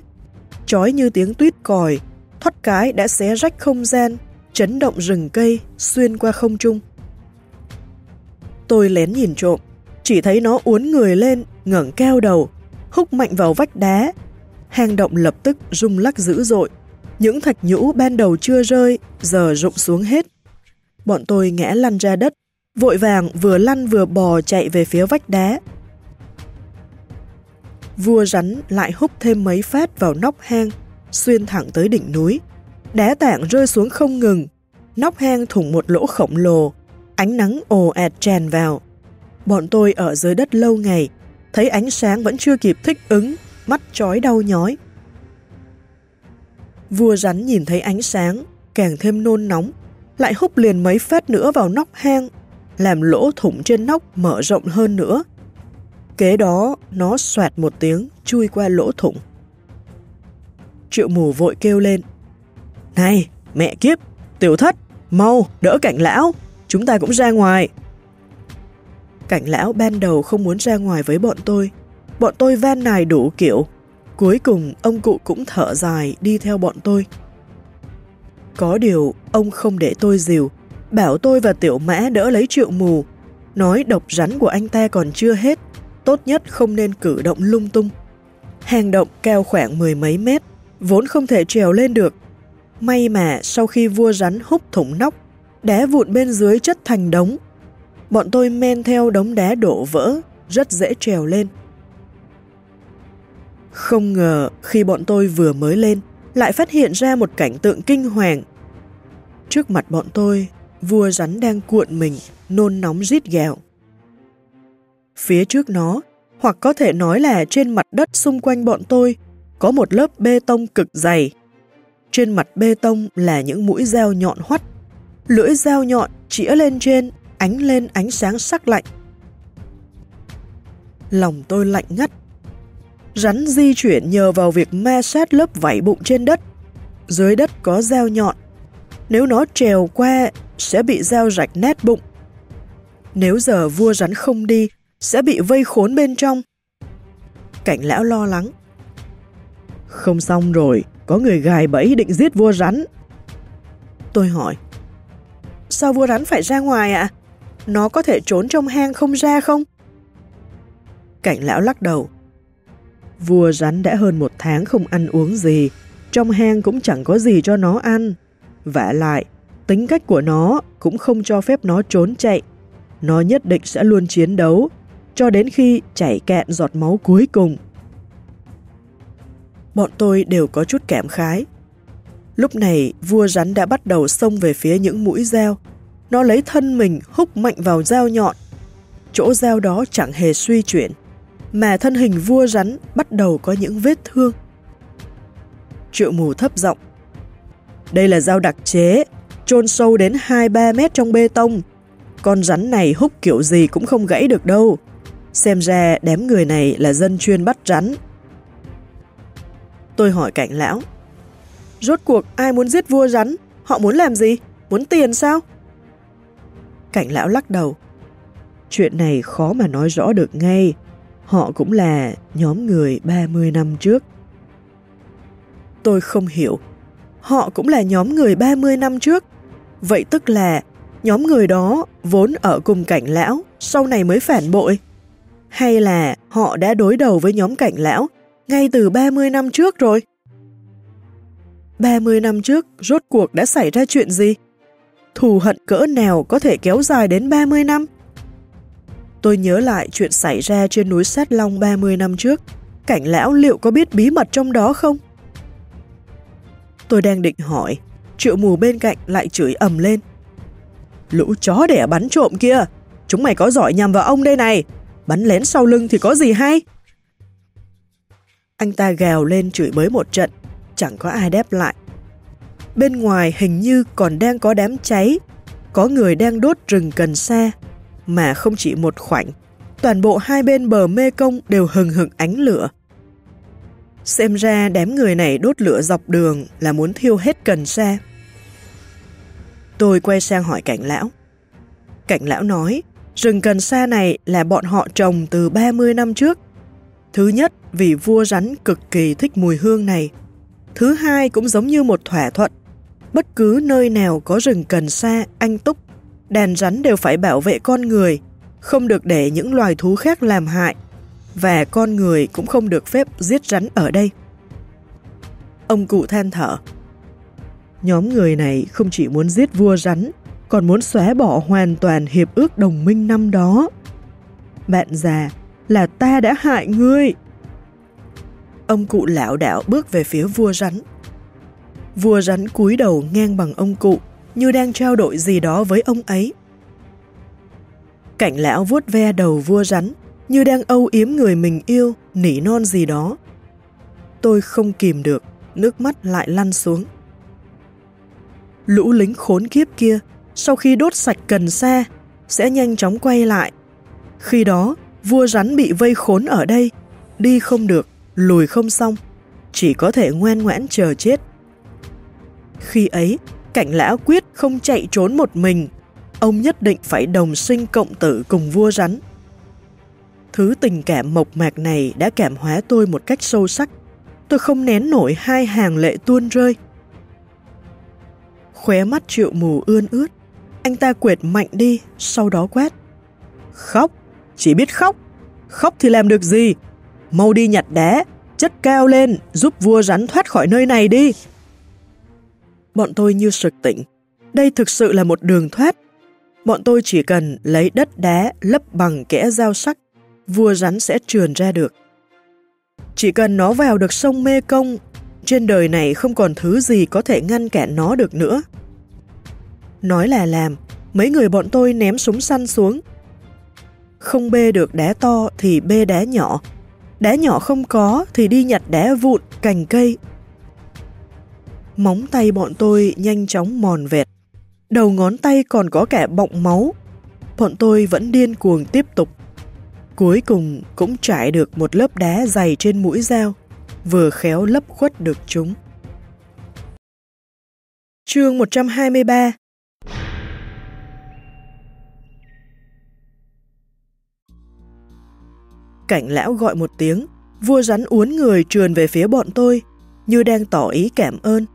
Chói như tiếng tuyết còi, thoát cái đã xé rách không gian, chấn động rừng cây, xuyên qua không trung. Tôi lén nhìn trộm, chỉ thấy nó uốn người lên, ngẩng cao đầu, húc mạnh vào vách đá. Hang động lập tức rung lắc dữ dội. Những thạch nhũ ban đầu chưa rơi, giờ rụng xuống hết. Bọn tôi ngã lăn ra đất, vội vàng vừa lăn vừa bò chạy về phía vách đá. Vua rắn lại hút thêm mấy phát vào nóc hang, xuyên thẳng tới đỉnh núi. Đá tảng rơi xuống không ngừng, nóc hang thủng một lỗ khổng lồ, ánh nắng ồ ạt tràn vào. Bọn tôi ở dưới đất lâu ngày, thấy ánh sáng vẫn chưa kịp thích ứng, mắt chói đau nhói. Vua rắn nhìn thấy ánh sáng, càng thêm nôn nóng, lại hút liền mấy phát nữa vào nóc hang làm lỗ thủng trên nóc mở rộng hơn nữa. Kế đó, nó xoẹt một tiếng, chui qua lỗ thủng. Triệu mù vội kêu lên. Này, mẹ kiếp, tiểu thất, mau, đỡ cảnh lão, chúng ta cũng ra ngoài. Cảnh lão ban đầu không muốn ra ngoài với bọn tôi. Bọn tôi van nài đủ kiểu. Cuối cùng, ông cụ cũng thở dài đi theo bọn tôi. Có điều, ông không để tôi dìu, bảo tôi và tiểu mã đỡ lấy triệu mù, nói độc rắn của anh ta còn chưa hết, tốt nhất không nên cử động lung tung. Hang động cao khoảng mười mấy mét, vốn không thể trèo lên được. May mà sau khi vua rắn hút thủng nóc, đá vụn bên dưới chất thành đống. Bọn tôi men theo đống đá đổ vỡ, rất dễ trèo lên. Không ngờ khi bọn tôi vừa mới lên, lại phát hiện ra một cảnh tượng kinh hoàng. Trước mặt bọn tôi vua rắn đang cuộn mình, nôn nóng rít gào. Phía trước nó, hoặc có thể nói là trên mặt đất xung quanh bọn tôi, có một lớp bê tông cực dày. Trên mặt bê tông là những mũi dao nhọn hoắt. Lưỡi dao nhọn chĩa lên trên, ánh lên ánh sáng sắc lạnh. Lòng tôi lạnh ngắt. Rắn di chuyển nhờ vào việc ma sát lớp vảy bụng trên đất. Dưới đất có dao nhọn. Nếu nó trèo qua, sẽ bị dao rạch nét bụng. Nếu giờ vua rắn không đi, sẽ bị vây khốn bên trong. Cảnh lão lo lắng. Không xong rồi, có người gài bẫy định giết vua rắn. Tôi hỏi, sao vua rắn phải ra ngoài ạ? Nó có thể trốn trong hang không ra không? Cảnh lão lắc đầu. Vua rắn đã hơn một tháng không ăn uống gì, trong hang cũng chẳng có gì cho nó ăn. vả lại, tính cách của nó cũng không cho phép nó trốn chạy. Nó nhất định sẽ luôn chiến đấu, cho đến khi chảy cạn giọt máu cuối cùng. Bọn tôi đều có chút kẻm khái. Lúc này, vua rắn đã bắt đầu xông về phía những mũi dao. Nó lấy thân mình húc mạnh vào dao nhọn. Chỗ dao đó chẳng hề suy chuyển, mà thân hình vua rắn bắt đầu có những vết thương. Triệu mù thấp giọng Đây là dao đặc chế, chôn sâu đến 2-3 mét trong bê tông. Con rắn này húc kiểu gì cũng không gãy được đâu. Xem ra đám người này là dân chuyên bắt rắn. Tôi hỏi cảnh lão. Rốt cuộc ai muốn giết vua rắn? Họ muốn làm gì? Muốn tiền sao? Cảnh lão lắc đầu. Chuyện này khó mà nói rõ được ngay. Họ cũng là nhóm người 30 năm trước. Tôi không hiểu. Họ cũng là nhóm người 30 năm trước. Vậy tức là nhóm người đó vốn ở cùng cảnh lão, sau này mới phản bội. Hay là họ đã đối đầu với nhóm cảnh lão ngay từ 30 năm trước rồi? 30 năm trước, rốt cuộc đã xảy ra chuyện gì? Thù hận cỡ nào có thể kéo dài đến 30 năm? Tôi nhớ lại chuyện xảy ra trên núi Sát Long 30 năm trước. Cảnh lão liệu có biết bí mật trong đó không? Tôi đang định hỏi, triệu mù bên cạnh lại chửi ầm lên. Lũ chó đẻ bắn trộm kia, chúng mày có giỏi nhằm vào ông đây này, bắn lén sau lưng thì có gì hay? Anh ta gào lên chửi bới một trận, chẳng có ai đáp lại. Bên ngoài hình như còn đang có đám cháy, có người đang đốt rừng cần xa, mà không chỉ một khoảnh, toàn bộ hai bên bờ mê công đều hừng hực ánh lửa. Xem ra đám người này đốt lửa dọc đường là muốn thiêu hết cần xa. Tôi quay sang hỏi cảnh lão. Cảnh lão nói, rừng cần sa này là bọn họ trồng từ 30 năm trước. Thứ nhất, vì vua rắn cực kỳ thích mùi hương này. Thứ hai cũng giống như một thỏa thuận. Bất cứ nơi nào có rừng cần sa, anh túc, đàn rắn đều phải bảo vệ con người, không được để những loài thú khác làm hại, và con người cũng không được phép giết rắn ở đây. Ông cụ than thở. Nhóm người này không chỉ muốn giết vua rắn, còn muốn xóa bỏ hoàn toàn hiệp ước đồng minh năm đó. Bạn già, là ta đã hại ngươi. Ông cụ lão đảo bước về phía vua rắn. Vua rắn cúi đầu ngang bằng ông cụ, như đang trao đổi gì đó với ông ấy. Cảnh lão vuốt ve đầu vua rắn, như đang âu yếm người mình yêu, nỉ non gì đó. Tôi không kìm được, nước mắt lại lăn xuống. Lũ lính khốn kiếp kia, sau khi đốt sạch cần xe sẽ nhanh chóng quay lại. Khi đó, vua rắn bị vây khốn ở đây, đi không được, lùi không xong, chỉ có thể ngoan ngoãn chờ chết. Khi ấy, cảnh lão quyết không chạy trốn một mình, ông nhất định phải đồng sinh cộng tử cùng vua rắn. Thứ tình cảm mộc mạc này đã cảm hóa tôi một cách sâu sắc. Tôi không nén nổi hai hàng lệ tuôn rơi. Khóe mắt triệu mù ươn ướt, anh ta quệt mạnh đi, sau đó quét. Khóc, chỉ biết khóc. Khóc thì làm được gì? Mau đi nhặt đá, chất cao lên, giúp vua rắn thoát khỏi nơi này đi. Bọn tôi như sực tỉnh. Đây thực sự là một đường thoát. Bọn tôi chỉ cần lấy đất đá lấp bằng kẽ dao sắc, vua rắn sẽ trườn ra được. Chỉ cần nó vào được sông Mê Công, trên đời này không còn thứ gì có thể ngăn cản nó được nữa. Nói là làm, mấy người bọn tôi ném súng săn xuống. Không bê được đá to thì bê đá nhỏ, đá nhỏ không có thì đi nhặt đá vụn, cành cây. Móng tay bọn tôi nhanh chóng mòn vẹt, đầu ngón tay còn có cả bọng máu. Bọn tôi vẫn điên cuồng tiếp tục. Cuối cùng cũng trải được một lớp đá dày trên mũi dao, vừa khéo lấp khuất được chúng. Chương 123 Cảnh lão gọi một tiếng, vua rắn uốn người trườn về phía bọn tôi, như đang tỏ ý cảm ơn.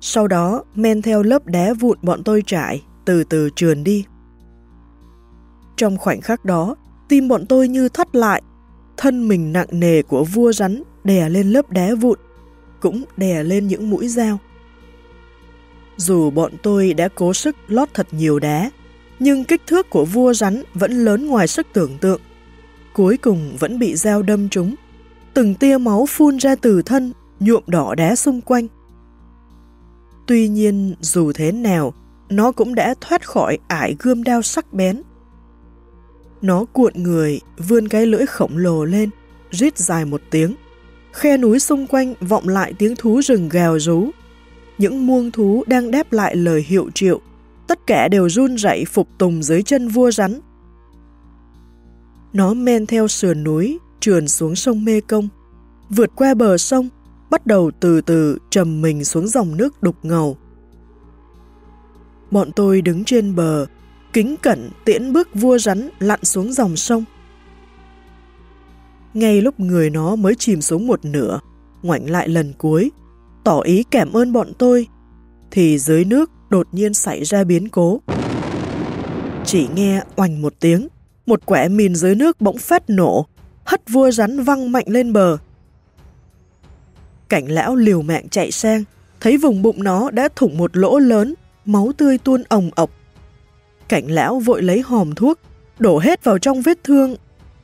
Sau đó, men theo lớp đá vụn bọn tôi trải, từ từ trườn đi. Trong khoảnh khắc đó, tim bọn tôi như thắt lại, thân mình nặng nề của vua rắn đè lên lớp đá vụn, cũng đè lên những mũi dao. Dù bọn tôi đã cố sức lót thật nhiều đá, nhưng kích thước của vua rắn vẫn lớn ngoài sức tưởng tượng. Cuối cùng vẫn bị dao đâm trúng. Từng tia máu phun ra từ thân, nhuộm đỏ đá xung quanh. Tuy nhiên, dù thế nào, nó cũng đã thoát khỏi ải gươm đao sắc bén. Nó cuộn người, vươn cái lưỡi khổng lồ lên, rít dài một tiếng. Khe núi xung quanh vọng lại tiếng thú rừng gào rú. Những muông thú đang đáp lại lời hiệu triệu, tất cả đều run rẩy phục tùng dưới chân vua rắn. Nó men theo sườn núi, trườn xuống sông Mê Công, vượt qua bờ sông, bắt đầu từ từ trầm mình xuống dòng nước đục ngầu. Bọn tôi đứng trên bờ, kính cẩn tiễn bước vua rắn lặn xuống dòng sông. Ngay lúc người nó mới chìm xuống một nửa, ngoảnh lại lần cuối, tỏ ý cảm ơn bọn tôi, thì dưới nước đột nhiên xảy ra biến cố. Chỉ nghe oành một tiếng, một quẻ mìn dưới nước bỗng phát nổ, hất vua rắn văng mạnh lên bờ. Cảnh lão liều mạng chạy sang, thấy vùng bụng nó đã thủng một lỗ lớn, máu tươi tuôn ồng ọc. Cảnh lão vội lấy hòm thuốc, đổ hết vào trong vết thương,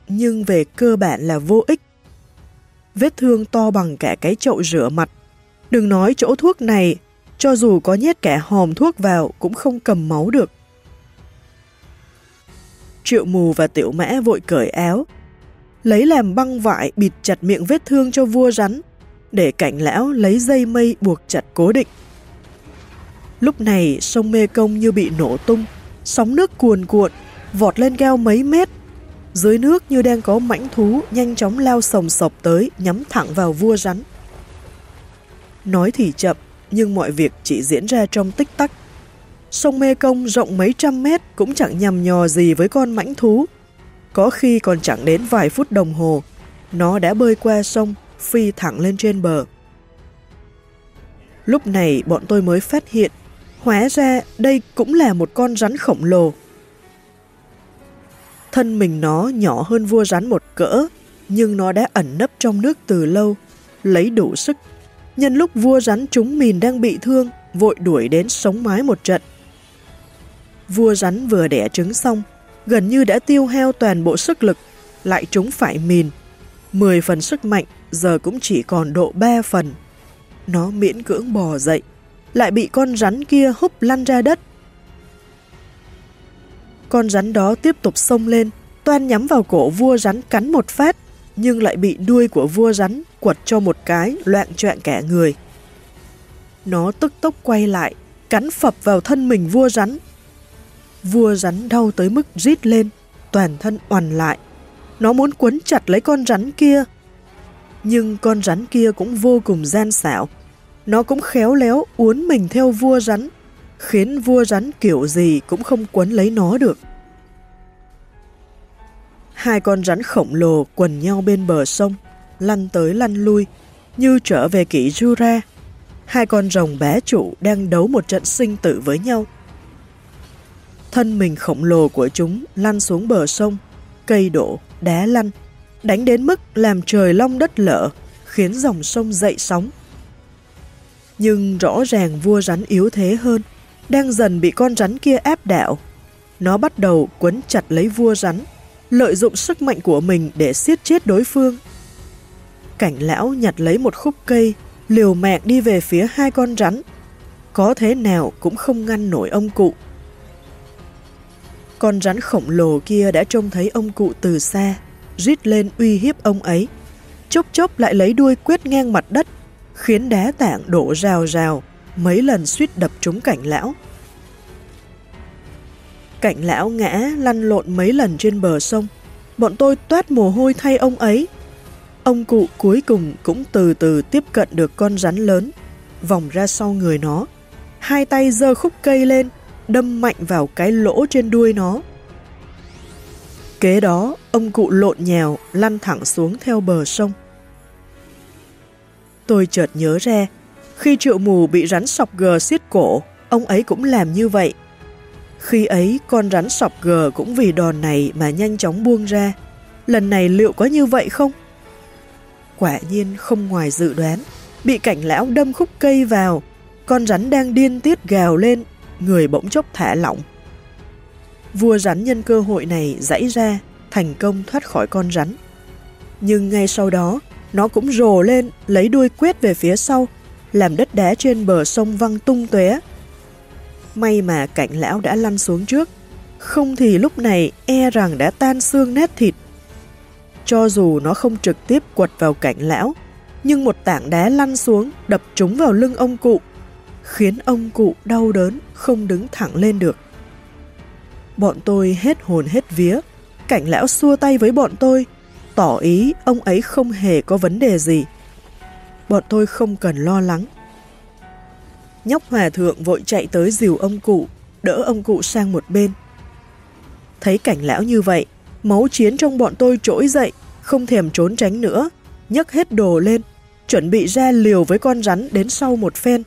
nhưng về cơ bản là vô ích. Vết thương to bằng cả cái chậu rửa mặt. Đừng nói chỗ thuốc này, cho dù có nhét cả hòm thuốc vào cũng không cầm máu được. Triệu mù và tiểu mã vội cởi áo, lấy làm băng vải bịt chặt miệng vết thương cho vua rắn, để cảnh lão lấy dây mây buộc chặt cố định. Lúc này sông Mê Công như bị nổ tung, sóng nước cuồn cuộn, vọt lên cao mấy mét. Dưới nước như đang có mãnh thú nhanh chóng lao sồng sọc tới nhắm thẳng vào vua rắn. Nói thì chậm, nhưng mọi việc chỉ diễn ra trong tích tắc. Sông Mê Công rộng mấy trăm mét cũng chẳng nhằm nhò gì với con mãnh thú. Có khi còn chẳng đến vài phút đồng hồ, nó đã bơi qua sông, phi thẳng lên trên bờ. Lúc này bọn tôi mới phát hiện, hóa ra đây cũng là một con rắn khổng lồ. Thân mình nó nhỏ hơn vua rắn một cỡ, nhưng nó đã ẩn nấp trong nước từ lâu, lấy đủ sức. Nhân lúc vua rắn trúng mìn đang bị thương, vội đuổi đến sống mái một trận. Vua rắn vừa đẻ trứng xong, gần như đã tiêu heo toàn bộ sức lực, lại trúng phải mìn. 10 phần sức mạnh giờ cũng chỉ còn độ 3 phần. Nó miễn cưỡng bò dậy, lại bị con rắn kia húp lăn ra đất. Con rắn đó tiếp tục xông lên, toan nhắm vào cổ vua rắn cắn một phát, nhưng lại bị đuôi của vua rắn quật cho một cái loạn choạng cả người. Nó tức tốc quay lại, cắn phập vào thân mình vua rắn. Vua rắn đau tới mức rít lên, toàn thân oằn lại. Nó muốn quấn chặt lấy con rắn kia, nhưng con rắn kia cũng vô cùng gian xảo. Nó cũng khéo léo uốn mình theo vua rắn, khiến vua rắn kiểu gì cũng không quấn lấy nó được. Hai con rắn khổng lồ quần nhau bên bờ sông, lăn tới lăn lui, như trở về kỷ Jura. Hai con rồng bé trụ đang đấu một trận sinh tử với nhau. Thân mình khổng lồ của chúng lăn xuống bờ sông, cây đổ, đá lăn, đánh đến mức làm trời long đất lở, khiến dòng sông dậy sóng. Nhưng rõ ràng vua rắn yếu thế hơn, đang dần bị con rắn kia áp đảo. Nó bắt đầu quấn chặt lấy vua rắn, lợi dụng sức mạnh của mình để siết chết đối phương. Cảnh lão nhặt lấy một khúc cây, liều mạng đi về phía hai con rắn. Có thế nào cũng không ngăn nổi ông cụ. Con rắn khổng lồ kia đã trông thấy ông cụ từ xa, rít lên uy hiếp ông ấy. Chốc chốc lại lấy đuôi quét ngang mặt đất, khiến đá tảng đổ rào rào, mấy lần suýt đập trúng cảnh lão. Cảnh lão ngã lăn lộn mấy lần trên bờ sông. Bọn tôi toát mồ hôi thay ông ấy. Ông cụ cuối cùng cũng từ từ tiếp cận được con rắn lớn, vòng ra sau người nó. Hai tay giơ khúc cây lên, đâm mạnh vào cái lỗ trên đuôi nó. Kế đó, ông cụ lộn nhào, lăn thẳng xuống theo bờ sông. Tôi chợt nhớ ra, khi triệu mù bị rắn sọc gờ xiết cổ, ông ấy cũng làm như vậy. Khi ấy, con rắn sọc gờ cũng vì đòn này mà nhanh chóng buông ra. Lần này liệu có như vậy không? Quả nhiên không ngoài dự đoán, bị cảnh lão đâm khúc cây vào, con rắn đang điên tiết gào lên, người bỗng chốc thả lỏng. Vua rắn nhân cơ hội này dãy ra, thành công thoát khỏi con rắn. Nhưng ngay sau đó, nó cũng rồ lên, lấy đuôi quét về phía sau, làm đất đá trên bờ sông văng tung tóe. May mà cảnh lão đã lăn xuống trước, không thì lúc này e rằng đã tan xương nát thịt. Cho dù nó không trực tiếp quật vào cảnh lão, nhưng một tảng đá lăn xuống đập trúng vào lưng ông cụ, khiến ông cụ đau đớn không đứng thẳng lên được. Bọn tôi hết hồn hết vía, cảnh lão xua tay với bọn tôi, tỏ ý ông ấy không hề có vấn đề gì. Bọn tôi không cần lo lắng. Nhóc hòa thượng vội chạy tới dìu ông cụ, đỡ ông cụ sang một bên. Thấy cảnh lão như vậy, máu chiến trong bọn tôi trỗi dậy, không thèm trốn tránh nữa, nhấc hết đồ lên, chuẩn bị ra liều với con rắn đến sau một phen.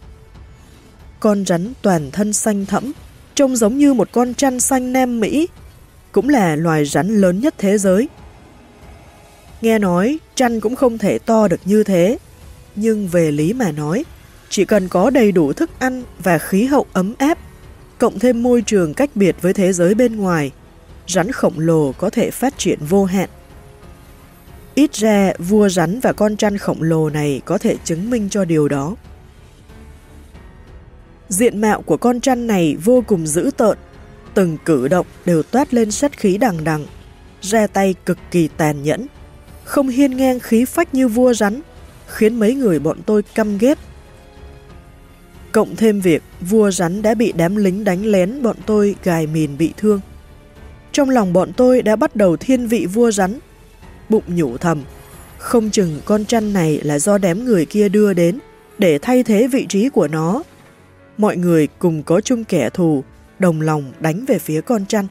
Con rắn toàn thân xanh thẫm, trông giống như một con chăn xanh nem Mỹ, cũng là loài rắn lớn nhất thế giới. Nghe nói, chăn cũng không thể to được như thế, nhưng về lý mà nói, chỉ cần có đầy đủ thức ăn và khí hậu ấm áp, cộng thêm môi trường cách biệt với thế giới bên ngoài, rắn khổng lồ có thể phát triển vô hạn. Ít ra, vua rắn và con chăn khổng lồ này có thể chứng minh cho điều đó. Diện mạo của con chăn này vô cùng dữ tợn, từng cử động đều toát lên sát khí đằng đằng, ra tay cực kỳ tàn nhẫn, không hiên ngang khí phách như vua rắn, khiến mấy người bọn tôi căm ghét. Cộng thêm việc vua rắn đã bị đám lính đánh lén bọn tôi gài mìn bị thương. Trong lòng bọn tôi đã bắt đầu thiên vị vua rắn, bụng nhủ thầm, không chừng con chăn này là do đám người kia đưa đến để thay thế vị trí của nó mọi người cùng có chung kẻ thù, đồng lòng đánh về phía con chăn.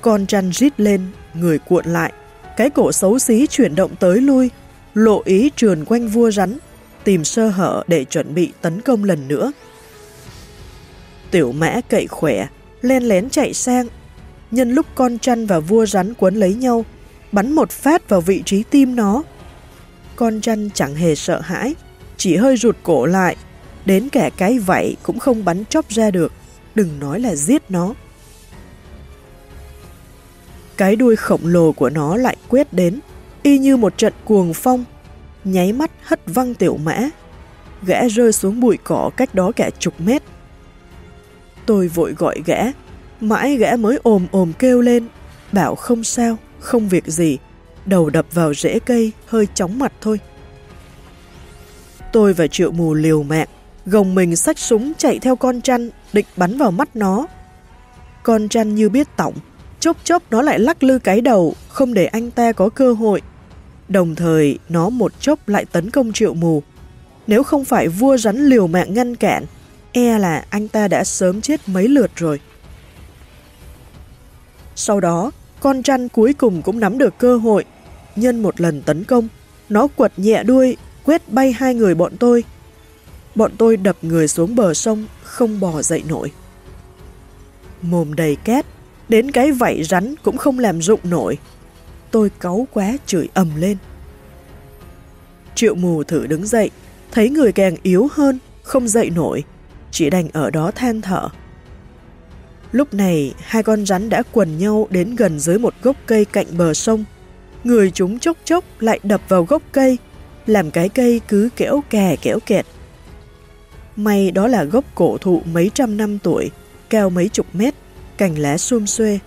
Con chăn rít lên, người cuộn lại, cái cổ xấu xí chuyển động tới lui, lộ ý trườn quanh vua rắn, tìm sơ hở để chuẩn bị tấn công lần nữa. Tiểu mã cậy khỏe, len lén chạy sang, nhân lúc con chăn và vua rắn quấn lấy nhau, bắn một phát vào vị trí tim nó. Con chăn chẳng hề sợ hãi, chỉ hơi rụt cổ lại đến cả cái vậy cũng không bắn chóp ra được, đừng nói là giết nó. Cái đuôi khổng lồ của nó lại quét đến, y như một trận cuồng phong, nháy mắt hất văng tiểu mã. Gã rơi xuống bụi cỏ cách đó cả chục mét. Tôi vội gọi gã, mãi gã mới ồm ồm kêu lên, bảo không sao, không việc gì, đầu đập vào rễ cây, hơi chóng mặt thôi. Tôi và triệu mù liều mạng, gồng mình xách súng chạy theo con chăn, định bắn vào mắt nó. Con chăn như biết tổng, chốc chốc nó lại lắc lư cái đầu, không để anh ta có cơ hội. Đồng thời, nó một chốc lại tấn công triệu mù. Nếu không phải vua rắn liều mạng ngăn cản, e là anh ta đã sớm chết mấy lượt rồi. Sau đó, con chăn cuối cùng cũng nắm được cơ hội. Nhân một lần tấn công, nó quật nhẹ đuôi, quét bay hai người bọn tôi, bọn tôi đập người xuống bờ sông, không bò dậy nổi. Mồm đầy két đến cái vảy rắn cũng không làm rụng nổi. Tôi cáu quá chửi ầm lên. Triệu mù thử đứng dậy, thấy người càng yếu hơn, không dậy nổi, chỉ đành ở đó than thở. Lúc này, hai con rắn đã quần nhau đến gần dưới một gốc cây cạnh bờ sông. Người chúng chốc chốc lại đập vào gốc cây, làm cái cây cứ kéo kè kéo kẹt. May đó là gốc cổ thụ mấy trăm năm tuổi, cao mấy chục mét, cành lá xum xuê.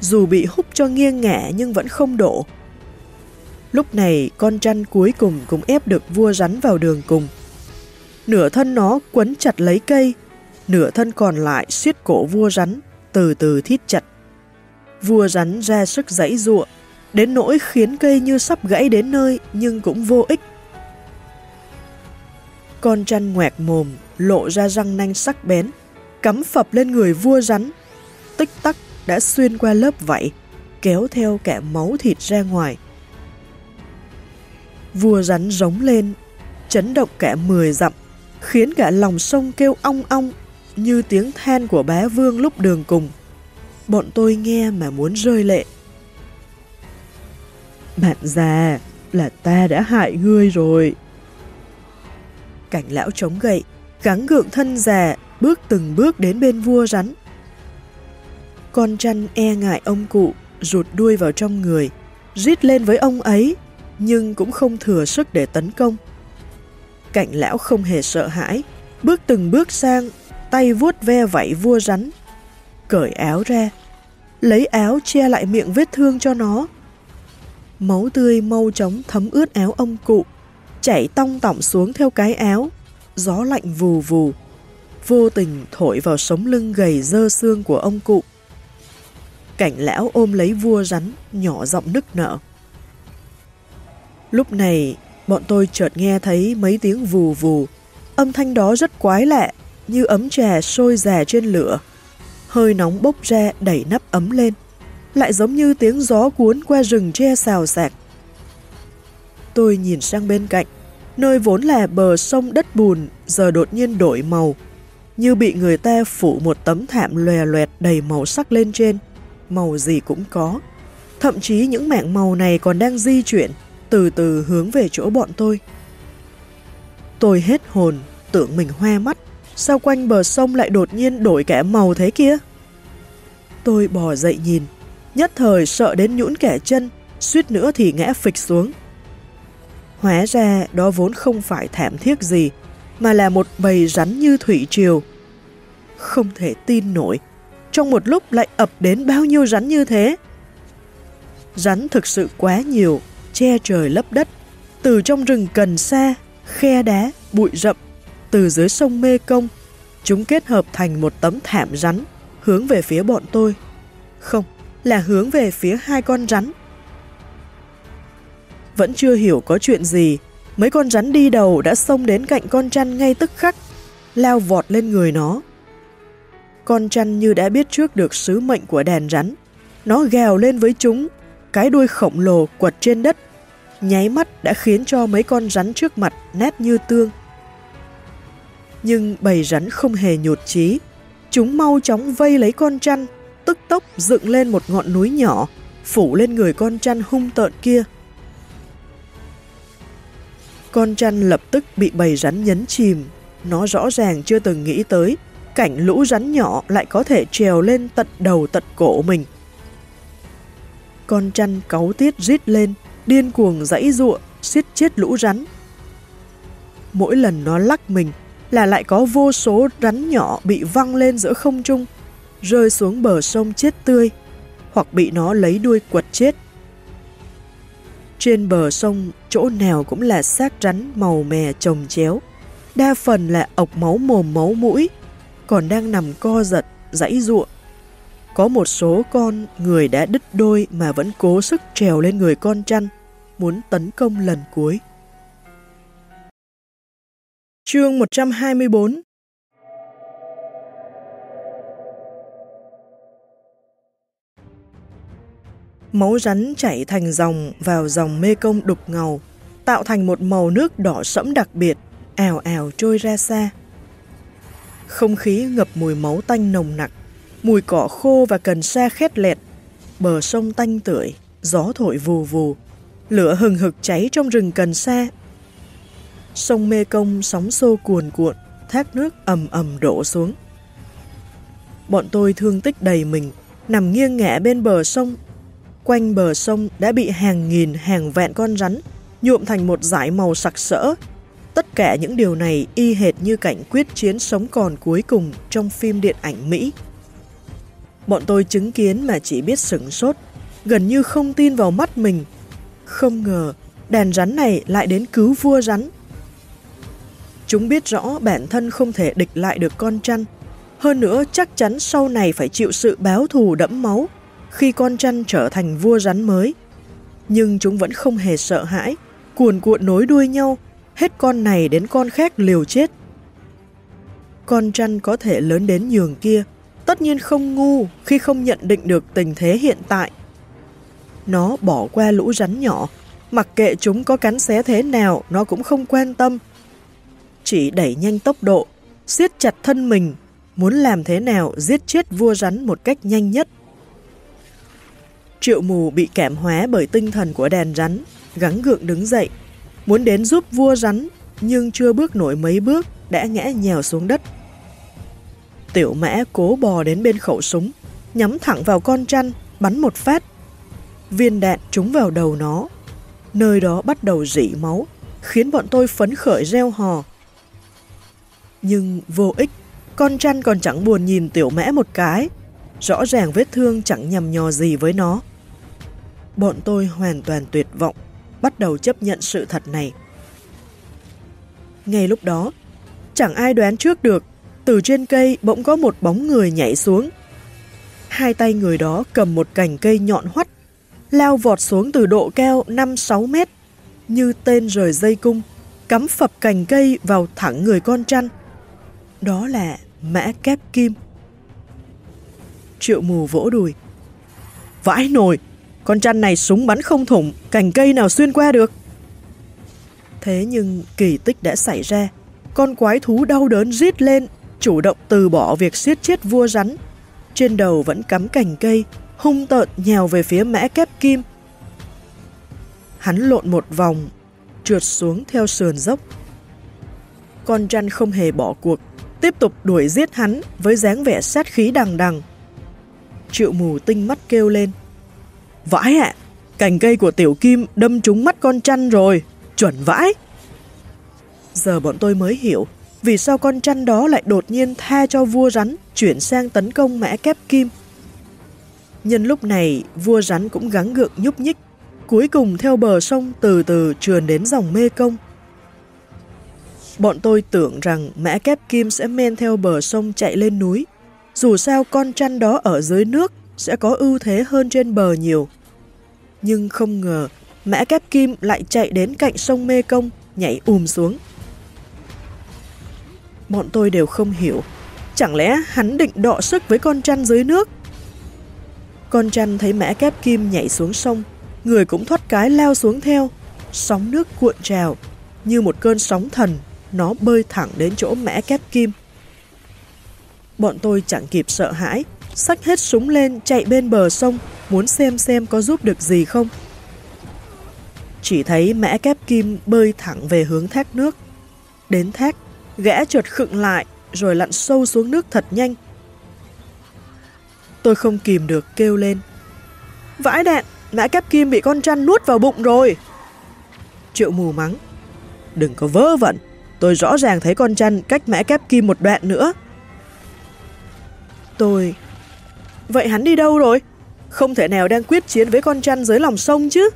Dù bị hút cho nghiêng ngả nhưng vẫn không đổ. Lúc này con trăn cuối cùng cũng ép được vua rắn vào đường cùng. Nửa thân nó quấn chặt lấy cây, nửa thân còn lại siết cổ vua rắn, từ từ thít chặt. Vua rắn ra sức giãy giụa, đến nỗi khiến cây như sắp gãy đến nơi nhưng cũng vô ích. Con trăn ngoẹt mồm, lộ ra răng nanh sắc bén, cắm phập lên người vua rắn. Tích tắc đã xuyên qua lớp vảy, kéo theo cả máu thịt ra ngoài. Vua rắn rống lên, chấn động cả mười dặm, khiến cả lòng sông kêu ong ong như tiếng than của bá vương lúc đường cùng. Bọn tôi nghe mà muốn rơi lệ. Bạn già, là ta đã hại ngươi rồi. Cảnh lão chống gậy, gắng gượng thân già, bước từng bước đến bên vua rắn. Con chăn e ngại ông cụ, rụt đuôi vào trong người, rít lên với ông ấy, nhưng cũng không thừa sức để tấn công. Cảnh lão không hề sợ hãi, bước từng bước sang, tay vuốt ve vảy vua rắn, cởi áo ra, lấy áo che lại miệng vết thương cho nó. Máu tươi mau chóng thấm ướt áo ông cụ, chảy tong tỏng xuống theo cái áo, gió lạnh vù vù, vô tình thổi vào sống lưng gầy dơ xương của ông cụ. Cảnh lão ôm lấy vua rắn, nhỏ giọng nức nở. Lúc này, bọn tôi chợt nghe thấy mấy tiếng vù vù. Âm thanh đó rất quái lạ, như ấm trà sôi già trên lửa. Hơi nóng bốc ra đẩy nắp ấm lên, lại giống như tiếng gió cuốn qua rừng tre xào xạc. Tôi nhìn sang bên cạnh, nơi vốn là bờ sông đất bùn giờ đột nhiên đổi màu, như bị người ta phủ một tấm thảm lòe loẹt đầy màu sắc lên trên, màu gì cũng có. Thậm chí những mảng màu này còn đang di chuyển, từ từ hướng về chỗ bọn tôi. Tôi hết hồn, tưởng mình hoa mắt, sao quanh bờ sông lại đột nhiên đổi cả màu thế kia? Tôi bò dậy nhìn, nhất thời sợ đến nhũn kẻ chân, suýt nữa thì ngã phịch xuống. Hóa ra đó vốn không phải thảm thiết gì, mà là một bầy rắn như thủy triều. Không thể tin nổi, trong một lúc lại ập đến bao nhiêu rắn như thế. Rắn thực sự quá nhiều, che trời lấp đất, từ trong rừng cần xa, khe đá, bụi rậm, từ dưới sông Mê Công, chúng kết hợp thành một tấm thảm rắn, hướng về phía bọn tôi. Không, là hướng về phía hai con rắn. Vẫn chưa hiểu có chuyện gì, mấy con rắn đi đầu đã xông đến cạnh con chăn ngay tức khắc, lao vọt lên người nó. Con chăn như đã biết trước được sứ mệnh của đàn rắn, nó gào lên với chúng, cái đuôi khổng lồ quật trên đất, nháy mắt đã khiến cho mấy con rắn trước mặt nét như tương. Nhưng bầy rắn không hề nhột chí, chúng mau chóng vây lấy con chăn, tức tốc dựng lên một ngọn núi nhỏ, phủ lên người con chăn hung tợn kia. Con chăn lập tức bị bầy rắn nhấn chìm, nó rõ ràng chưa từng nghĩ tới cảnh lũ rắn nhỏ lại có thể trèo lên tận đầu tận cổ mình. Con chăn cáu tiết rít lên, điên cuồng dãy giụa, xiết chết lũ rắn. Mỗi lần nó lắc mình là lại có vô số rắn nhỏ bị văng lên giữa không trung, rơi xuống bờ sông chết tươi, hoặc bị nó lấy đuôi quật chết. Trên bờ sông, chỗ nào cũng là xác rắn màu mè trồng chéo, đa phần là ọc máu mồm máu mũi, còn đang nằm co giật, dãy ruộng. Có một số con người đã đứt đôi mà vẫn cố sức trèo lên người con chăn, muốn tấn công lần cuối. Chương 124 Máu rắn chảy thành dòng vào dòng mê công đục ngầu, tạo thành một màu nước đỏ sẫm đặc biệt, ảo ảo trôi ra xa. Không khí ngập mùi máu tanh nồng nặc, mùi cỏ khô và cần sa khét lẹt, bờ sông tanh tưởi, gió thổi vù vù, lửa hừng hực cháy trong rừng cần sa. Sông Mê Công sóng xô cuồn cuộn, thác nước ầm ầm đổ xuống. Bọn tôi thương tích đầy mình, nằm nghiêng ngã bên bờ sông. Quanh bờ sông đã bị hàng nghìn hàng vạn con rắn nhuộm thành một dải màu sặc sỡ. Tất cả những điều này y hệt như cảnh quyết chiến sống còn cuối cùng trong phim điện ảnh Mỹ. Bọn tôi chứng kiến mà chỉ biết sửng sốt, gần như không tin vào mắt mình. Không ngờ, đàn rắn này lại đến cứu vua rắn. Chúng biết rõ bản thân không thể địch lại được con chăn, Hơn nữa chắc chắn sau này phải chịu sự báo thù đẫm máu khi con chăn trở thành vua rắn mới. Nhưng chúng vẫn không hề sợ hãi, cuồn cuộn nối đuôi nhau, hết con này đến con khác liều chết. Con chăn có thể lớn đến nhường kia, tất nhiên không ngu khi không nhận định được tình thế hiện tại. Nó bỏ qua lũ rắn nhỏ, mặc kệ chúng có cắn xé thế nào nó cũng không quan tâm. Chỉ đẩy nhanh tốc độ, siết chặt thân mình, muốn làm thế nào giết chết vua rắn một cách nhanh nhất. Triệu mù bị kẻm hóa bởi tinh thần của đèn rắn, gắng gượng đứng dậy, muốn đến giúp vua rắn, nhưng chưa bước nổi mấy bước đã ngã nhèo xuống đất. Tiểu mã cố bò đến bên khẩu súng, nhắm thẳng vào con trăn, bắn một phát. Viên đạn trúng vào đầu nó. Nơi đó bắt đầu rỉ máu, khiến bọn tôi phấn khởi reo hò. Nhưng vô ích, con trăn còn chẳng buồn nhìn tiểu mã một cái. Rõ ràng vết thương chẳng nhầm nhò gì với nó. Bọn tôi hoàn toàn tuyệt vọng, bắt đầu chấp nhận sự thật này. Ngay lúc đó, chẳng ai đoán trước được từ trên cây bỗng có một bóng người nhảy xuống. Hai tay người đó cầm một cành cây nhọn hoắt, lao vọt xuống từ độ cao 5-6 mét, như tên rời dây cung, cắm phập cành cây vào thẳng người con trăn. Đó là mã kép kim. Triệu mù vỗ đùi. Vãi nồi, con tranh này súng bắn không thủng, cành cây nào xuyên qua được. Thế nhưng kỳ tích đã xảy ra. Con quái thú đau đớn rít lên chủ động từ bỏ việc siết chết vua rắn. Trên đầu vẫn cắm cành cây, hung tợn nhào về phía mã kép kim. Hắn lộn một vòng, trượt xuống theo sườn dốc. Con tranh không hề bỏ cuộc, tiếp tục đuổi giết hắn với dáng vẻ sát khí đằng đằng. Triệu mù tinh mắt kêu lên. Vãi ạ, cành cây của tiểu kim đâm trúng mắt con chăn rồi, chuẩn vãi. Giờ bọn tôi mới hiểu vì sao con chăn đó lại đột nhiên tha cho vua rắn chuyển sang tấn công mã kép kim. Nhân lúc này, vua rắn cũng gắng gượng nhúc nhích, cuối cùng theo bờ sông từ từ trườn đến dòng mê công. Bọn tôi tưởng rằng mã kép kim sẽ men theo bờ sông chạy lên núi, dù sao con chăn đó ở dưới nước sẽ có ưu thế hơn trên bờ nhiều. Nhưng không ngờ, mã kép kim lại chạy đến cạnh sông Mê Công, nhảy ùm xuống. Bọn tôi đều không hiểu, chẳng lẽ hắn định đọ sức với con chăn dưới nước? Con chăn thấy mã kép kim nhảy xuống sông, người cũng thoát cái lao xuống theo, sóng nước cuộn trào, như một cơn sóng thần, nó bơi thẳng đến chỗ mã kép kim. Bọn tôi chẳng kịp sợ hãi, xách hết súng lên chạy bên bờ sông, muốn xem xem có giúp được gì không. Chỉ thấy mã kép kim bơi thẳng về hướng thác nước. Đến thác, gã chợt khựng lại rồi lặn sâu xuống nước thật nhanh. Tôi không kìm được kêu lên. Vãi đạn, mã kép kim bị con chăn nuốt vào bụng rồi. Triệu mù mắng. Đừng có vớ vẩn, tôi rõ ràng thấy con chăn cách mã kép kim một đoạn nữa. Tôi... Vậy hắn đi đâu rồi? Không thể nào đang quyết chiến với con chăn dưới lòng sông chứ.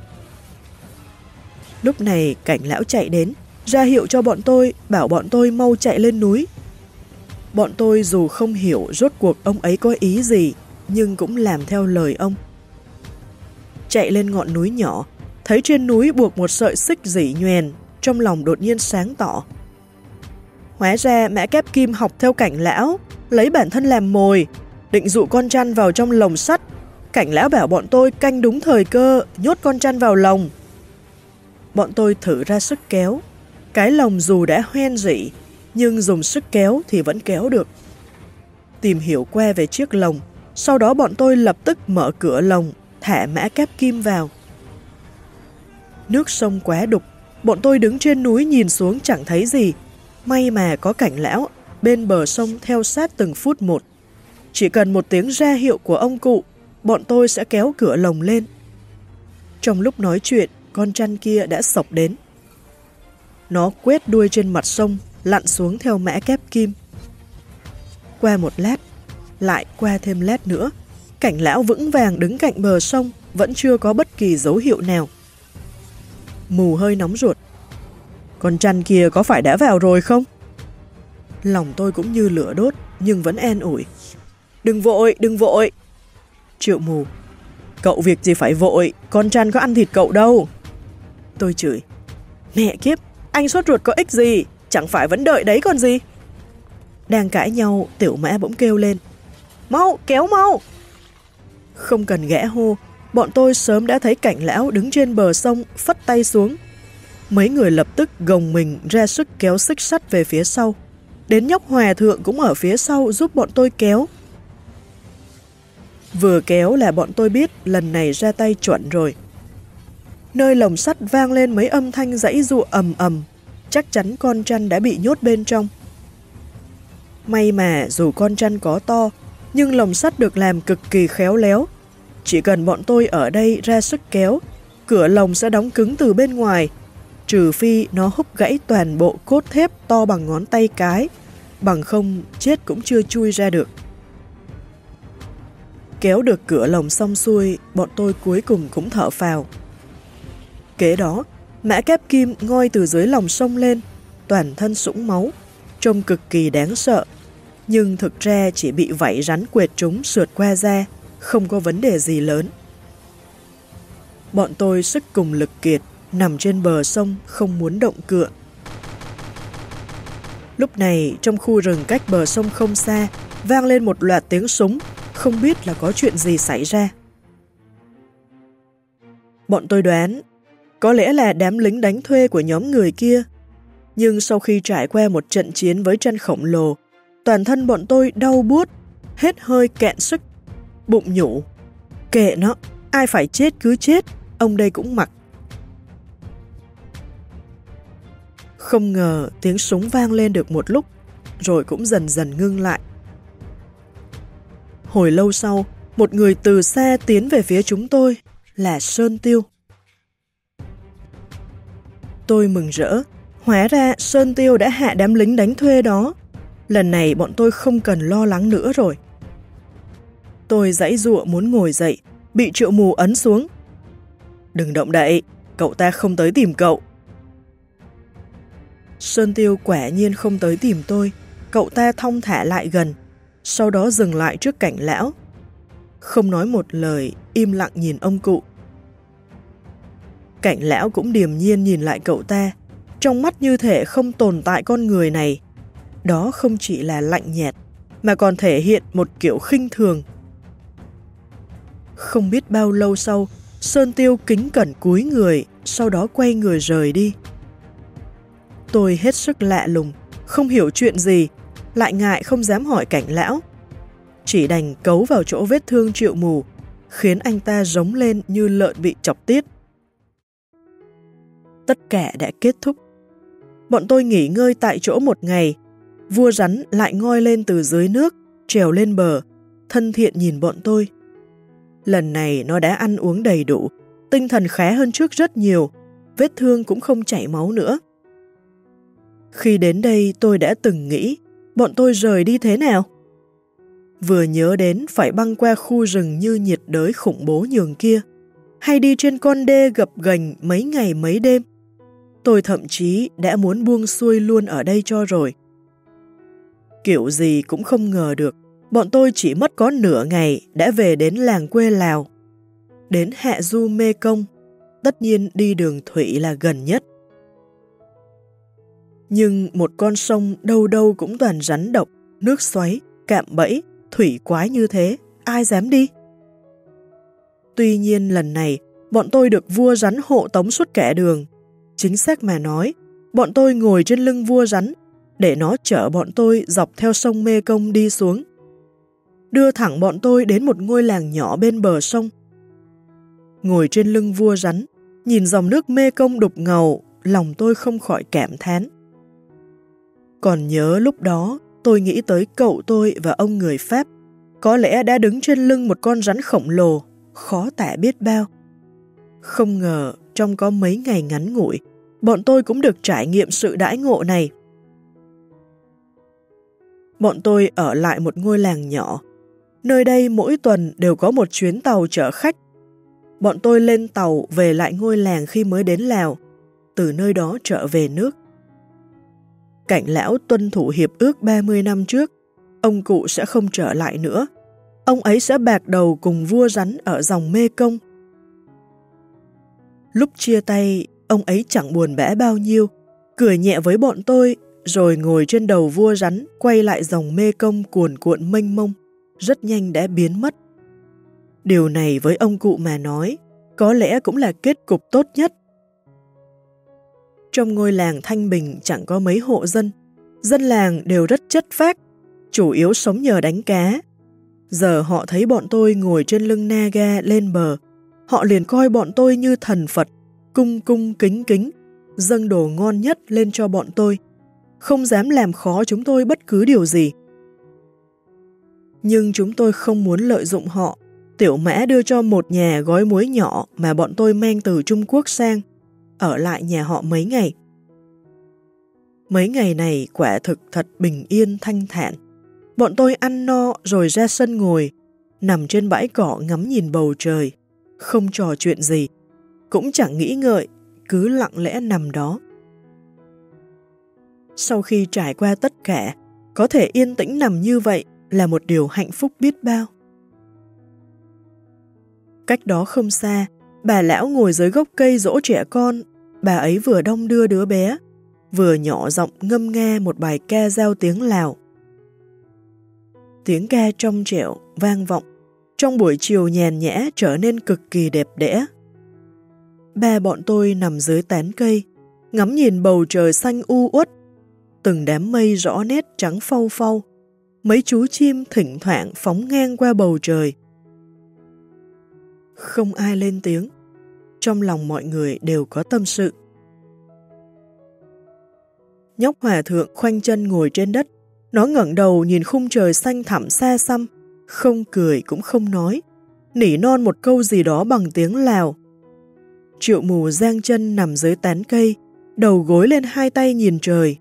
Lúc này cảnh lão chạy đến, ra hiệu cho bọn tôi, bảo bọn tôi mau chạy lên núi. Bọn tôi dù không hiểu rốt cuộc ông ấy có ý gì, nhưng cũng làm theo lời ông. Chạy lên ngọn núi nhỏ, thấy trên núi buộc một sợi xích dỉ nhoèn, trong lòng đột nhiên sáng tỏ. Hóa ra mẹ kép kim học theo cảnh lão, lấy bản thân làm mồi, định dụ con chăn vào trong lồng sắt. Cảnh lão bảo bọn tôi canh đúng thời cơ, nhốt con chăn vào lồng. Bọn tôi thử ra sức kéo, cái lồng dù đã hoen rỉ, nhưng dùng sức kéo thì vẫn kéo được. Tìm hiểu que về chiếc lồng, sau đó bọn tôi lập tức mở cửa lồng, thả mã kép kim vào. Nước sông quá đục, bọn tôi đứng trên núi nhìn xuống chẳng thấy gì. May mà có cảnh lão bên bờ sông theo sát từng phút một. Chỉ cần một tiếng ra hiệu của ông cụ, bọn tôi sẽ kéo cửa lồng lên. Trong lúc nói chuyện, con chăn kia đã sọc đến. Nó quét đuôi trên mặt sông, lặn xuống theo mẽ kép kim. Qua một lát, lại qua thêm lát nữa, cảnh lão vững vàng đứng cạnh bờ sông, vẫn chưa có bất kỳ dấu hiệu nào. Mù hơi nóng ruột. Con chăn kia có phải đã vào rồi không? Lòng tôi cũng như lửa đốt, nhưng vẫn en ủi. Đừng vội, đừng vội. Triệu mù. Cậu việc gì phải vội, con chăn có ăn thịt cậu đâu. Tôi chửi. Mẹ kiếp, anh sốt ruột có ích gì, chẳng phải vẫn đợi đấy còn gì. Đang cãi nhau, tiểu mã bỗng kêu lên. Mau, kéo mau! Không cần ghẽ hô, bọn tôi sớm đã thấy cảnh lão đứng trên bờ sông, phất tay xuống. Mấy người lập tức gồng mình ra sức kéo xích sắt về phía sau. Đến nhóc hòa thượng cũng ở phía sau giúp bọn tôi kéo. Vừa kéo là bọn tôi biết lần này ra tay chuẩn rồi. Nơi lồng sắt vang lên mấy âm thanh dãy dụ ầm ầm, chắc chắn con chăn đã bị nhốt bên trong. May mà dù con chăn có to, nhưng lồng sắt được làm cực kỳ khéo léo. Chỉ cần bọn tôi ở đây ra sức kéo, cửa lồng sẽ đóng cứng từ bên ngoài, trừ phi nó húc gãy toàn bộ cốt thép to bằng ngón tay cái, bằng không chết cũng chưa chui ra được. Kéo được cửa lồng xong xuôi, bọn tôi cuối cùng cũng thở phào. Kế đó, mã kép kim ngoi từ dưới lòng sông lên, toàn thân sũng máu, trông cực kỳ đáng sợ, nhưng thực ra chỉ bị vảy rắn quệt trúng sượt qua da, không có vấn đề gì lớn. Bọn tôi sức cùng lực kiệt, nằm trên bờ sông không muốn động cựa. Lúc này, trong khu rừng cách bờ sông không xa, vang lên một loạt tiếng súng, không biết là có chuyện gì xảy ra. Bọn tôi đoán, có lẽ là đám lính đánh thuê của nhóm người kia. Nhưng sau khi trải qua một trận chiến với chân khổng lồ, toàn thân bọn tôi đau buốt, hết hơi cạn sức, bụng nhủ. Kệ nó, ai phải chết cứ chết, ông đây cũng mặc. Không ngờ tiếng súng vang lên được một lúc, rồi cũng dần dần ngưng lại. Hồi lâu sau, một người từ xa tiến về phía chúng tôi, là Sơn Tiêu. Tôi mừng rỡ, hóa ra Sơn Tiêu đã hạ đám lính đánh thuê đó. Lần này bọn tôi không cần lo lắng nữa rồi. Tôi dãy dụa muốn ngồi dậy, bị triệu mù ấn xuống. Đừng động đậy, cậu ta không tới tìm cậu. Sơn Tiêu quả nhiên không tới tìm tôi, cậu ta thông thả lại gần, sau đó dừng lại trước cảnh lão. Không nói một lời, im lặng nhìn ông cụ. Cảnh lão cũng điềm nhiên nhìn lại cậu ta, trong mắt như thể không tồn tại con người này. Đó không chỉ là lạnh nhạt, mà còn thể hiện một kiểu khinh thường. Không biết bao lâu sau, Sơn Tiêu kính cẩn cúi người, sau đó quay người rời đi. Tôi hết sức lạ lùng, không hiểu chuyện gì, lại ngại không dám hỏi cảnh lão. Chỉ đành cấu vào chỗ vết thương triệu mù, khiến anh ta giống lên như lợn bị chọc tiết. Tất cả đã kết thúc. Bọn tôi nghỉ ngơi tại chỗ một ngày, vua rắn lại ngoi lên từ dưới nước, trèo lên bờ, thân thiện nhìn bọn tôi. Lần này nó đã ăn uống đầy đủ, tinh thần khá hơn trước rất nhiều, vết thương cũng không chảy máu nữa. Khi đến đây tôi đã từng nghĩ, bọn tôi rời đi thế nào? Vừa nhớ đến phải băng qua khu rừng như nhiệt đới khủng bố nhường kia, hay đi trên con đê gập gành mấy ngày mấy đêm. Tôi thậm chí đã muốn buông xuôi luôn ở đây cho rồi. Kiểu gì cũng không ngờ được, bọn tôi chỉ mất có nửa ngày đã về đến làng quê Lào. Đến Hạ Du Mê Công, tất nhiên đi đường thủy là gần nhất. Nhưng một con sông đâu đâu cũng toàn rắn độc, nước xoáy, cạm bẫy, thủy quái như thế, ai dám đi? Tuy nhiên lần này, bọn tôi được vua rắn hộ tống suốt kẻ đường. Chính xác mà nói, bọn tôi ngồi trên lưng vua rắn, để nó chở bọn tôi dọc theo sông Mê Công đi xuống. Đưa thẳng bọn tôi đến một ngôi làng nhỏ bên bờ sông. Ngồi trên lưng vua rắn, nhìn dòng nước Mê Công đục ngầu, lòng tôi không khỏi cảm thán. Còn nhớ lúc đó, tôi nghĩ tới cậu tôi và ông người Pháp, có lẽ đã đứng trên lưng một con rắn khổng lồ, khó tả biết bao. Không ngờ, trong có mấy ngày ngắn ngủi, bọn tôi cũng được trải nghiệm sự đãi ngộ này. Bọn tôi ở lại một ngôi làng nhỏ. Nơi đây mỗi tuần đều có một chuyến tàu chở khách. Bọn tôi lên tàu về lại ngôi làng khi mới đến Lào, từ nơi đó trở về nước cảnh lão tuân thủ hiệp ước 30 năm trước, ông cụ sẽ không trở lại nữa. Ông ấy sẽ bạc đầu cùng vua rắn ở dòng Mê Công. Lúc chia tay, ông ấy chẳng buồn bẽ bao nhiêu, cười nhẹ với bọn tôi, rồi ngồi trên đầu vua rắn, quay lại dòng Mê Công cuồn cuộn mênh mông, rất nhanh đã biến mất. Điều này với ông cụ mà nói, có lẽ cũng là kết cục tốt nhất. Trong ngôi làng Thanh Bình chẳng có mấy hộ dân, dân làng đều rất chất phác, chủ yếu sống nhờ đánh cá. Giờ họ thấy bọn tôi ngồi trên lưng Naga lên bờ, họ liền coi bọn tôi như thần Phật, cung cung kính kính, dâng đồ ngon nhất lên cho bọn tôi, không dám làm khó chúng tôi bất cứ điều gì. Nhưng chúng tôi không muốn lợi dụng họ, tiểu mã đưa cho một nhà gói muối nhỏ mà bọn tôi mang từ Trung Quốc sang, ở lại nhà họ mấy ngày. Mấy ngày này quả thực thật bình yên thanh thản. Bọn tôi ăn no rồi ra sân ngồi, nằm trên bãi cỏ ngắm nhìn bầu trời, không trò chuyện gì, cũng chẳng nghĩ ngợi, cứ lặng lẽ nằm đó. Sau khi trải qua tất cả, có thể yên tĩnh nằm như vậy là một điều hạnh phúc biết bao. Cách đó không xa, bà lão ngồi dưới gốc cây dỗ trẻ con, bà ấy vừa đông đưa đứa bé, vừa nhỏ giọng ngâm nghe một bài ca giao tiếng Lào. Tiếng ca trong trẻo, vang vọng, trong buổi chiều nhàn nhã trở nên cực kỳ đẹp đẽ. Ba bọn tôi nằm dưới tán cây, ngắm nhìn bầu trời xanh u uất, từng đám mây rõ nét trắng phau phau, mấy chú chim thỉnh thoảng phóng ngang qua bầu trời. Không ai lên tiếng, trong lòng mọi người đều có tâm sự. Nhóc hòa thượng khoanh chân ngồi trên đất, nó ngẩng đầu nhìn khung trời xanh thẳm xa xăm, không cười cũng không nói, nỉ non một câu gì đó bằng tiếng Lào. Triệu mù giang chân nằm dưới tán cây, đầu gối lên hai tay nhìn trời.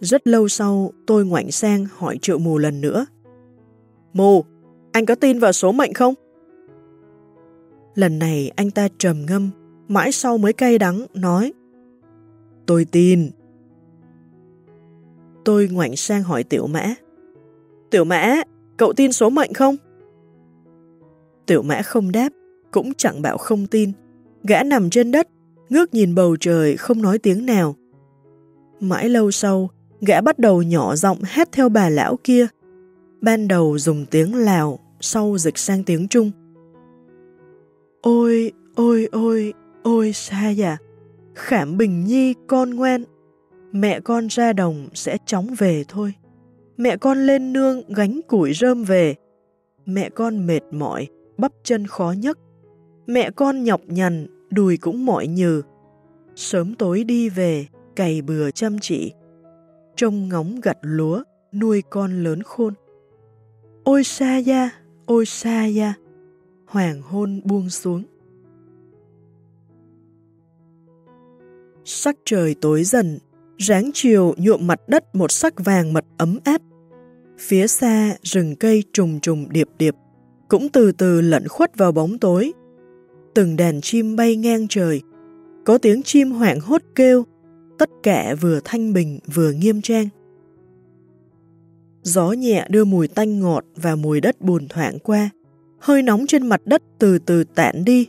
Rất lâu sau, tôi ngoảnh sang hỏi triệu mù lần nữa. Mù, anh có tin vào số mệnh không? Lần này anh ta trầm ngâm, mãi sau mới cay đắng, nói Tôi tin. Tôi ngoảnh sang hỏi Tiểu Mã. Tiểu Mã, cậu tin số mệnh không? Tiểu Mã không đáp, cũng chẳng bảo không tin. Gã nằm trên đất, ngước nhìn bầu trời không nói tiếng nào. Mãi lâu sau, gã bắt đầu nhỏ giọng hét theo bà lão kia. Ban đầu dùng tiếng Lào, sau dịch sang tiếng Trung. Ôi, ôi, ôi, ôi xa dạ, khảm bình nhi con ngoan, mẹ con ra đồng sẽ chóng về thôi. Mẹ con lên nương gánh củi rơm về, mẹ con mệt mỏi, bắp chân khó nhấc. Mẹ con nhọc nhằn, đùi cũng mỏi nhừ. Sớm tối đi về, cày bừa chăm chỉ. Trông ngóng gặt lúa, nuôi con lớn khôn. Ôi xa da, ôi xa da hoàng hôn buông xuống. Sắc trời tối dần, ráng chiều nhuộm mặt đất một sắc vàng mật ấm áp. Phía xa rừng cây trùng trùng điệp điệp, cũng từ từ lẫn khuất vào bóng tối. Từng đàn chim bay ngang trời, có tiếng chim hoảng hốt kêu, tất cả vừa thanh bình vừa nghiêm trang. Gió nhẹ đưa mùi tanh ngọt và mùi đất buồn thoảng qua, hơi nóng trên mặt đất từ từ tản đi.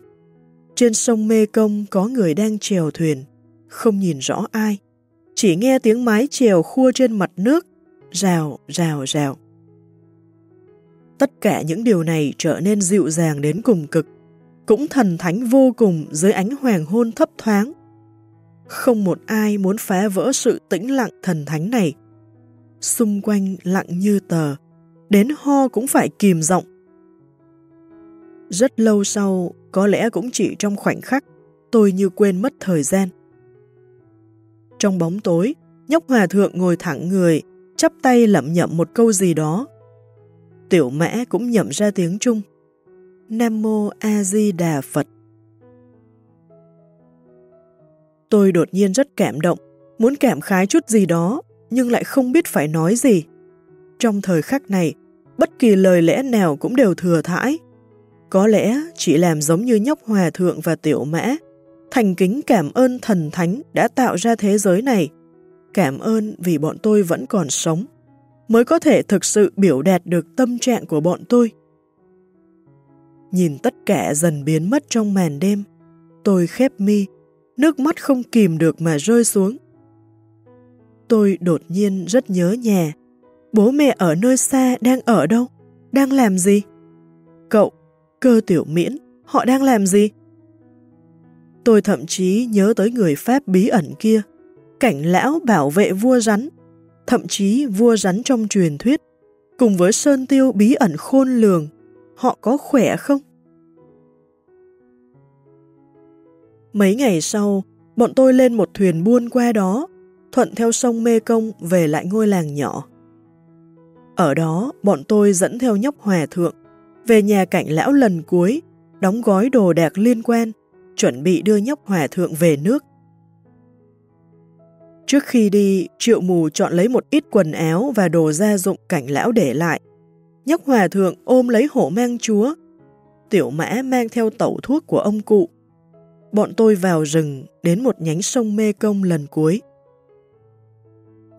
Trên sông Mê Công có người đang chèo thuyền, không nhìn rõ ai, chỉ nghe tiếng mái chèo khua trên mặt nước, rào, rào, rào. Tất cả những điều này trở nên dịu dàng đến cùng cực, cũng thần thánh vô cùng dưới ánh hoàng hôn thấp thoáng. Không một ai muốn phá vỡ sự tĩnh lặng thần thánh này. Xung quanh lặng như tờ, đến ho cũng phải kìm giọng rất lâu sau, có lẽ cũng chỉ trong khoảnh khắc, tôi như quên mất thời gian. Trong bóng tối, nhóc hòa thượng ngồi thẳng người, chắp tay lẩm nhẩm một câu gì đó. Tiểu mã cũng nhẩm ra tiếng Trung. Nam Mô A Di Đà Phật. Tôi đột nhiên rất cảm động, muốn cảm khái chút gì đó, nhưng lại không biết phải nói gì. Trong thời khắc này, bất kỳ lời lẽ nào cũng đều thừa thãi, có lẽ chỉ làm giống như nhóc hòa thượng và tiểu mã, thành kính cảm ơn thần thánh đã tạo ra thế giới này, cảm ơn vì bọn tôi vẫn còn sống. mới có thể thực sự biểu đạt được tâm trạng của bọn tôi. Nhìn tất cả dần biến mất trong màn đêm, tôi khép mi, nước mắt không kìm được mà rơi xuống. Tôi đột nhiên rất nhớ nhà. Bố mẹ ở nơi xa đang ở đâu? Đang làm gì? Cậu, cơ tiểu miễn, họ đang làm gì? Tôi thậm chí nhớ tới người Pháp bí ẩn kia, cảnh lão bảo vệ vua rắn, thậm chí vua rắn trong truyền thuyết, cùng với sơn tiêu bí ẩn khôn lường, họ có khỏe không? Mấy ngày sau, bọn tôi lên một thuyền buôn qua đó, thuận theo sông Mê Công về lại ngôi làng nhỏ. Ở đó, bọn tôi dẫn theo nhóc hòa thượng, về nhà cạnh lão lần cuối, đóng gói đồ đạc liên quan, chuẩn bị đưa nhóc hòa thượng về nước. Trước khi đi, triệu mù chọn lấy một ít quần áo và đồ gia dụng cảnh lão để lại. Nhóc hòa thượng ôm lấy hổ mang chúa. Tiểu mã mang theo tẩu thuốc của ông cụ. Bọn tôi vào rừng đến một nhánh sông Mê Công lần cuối.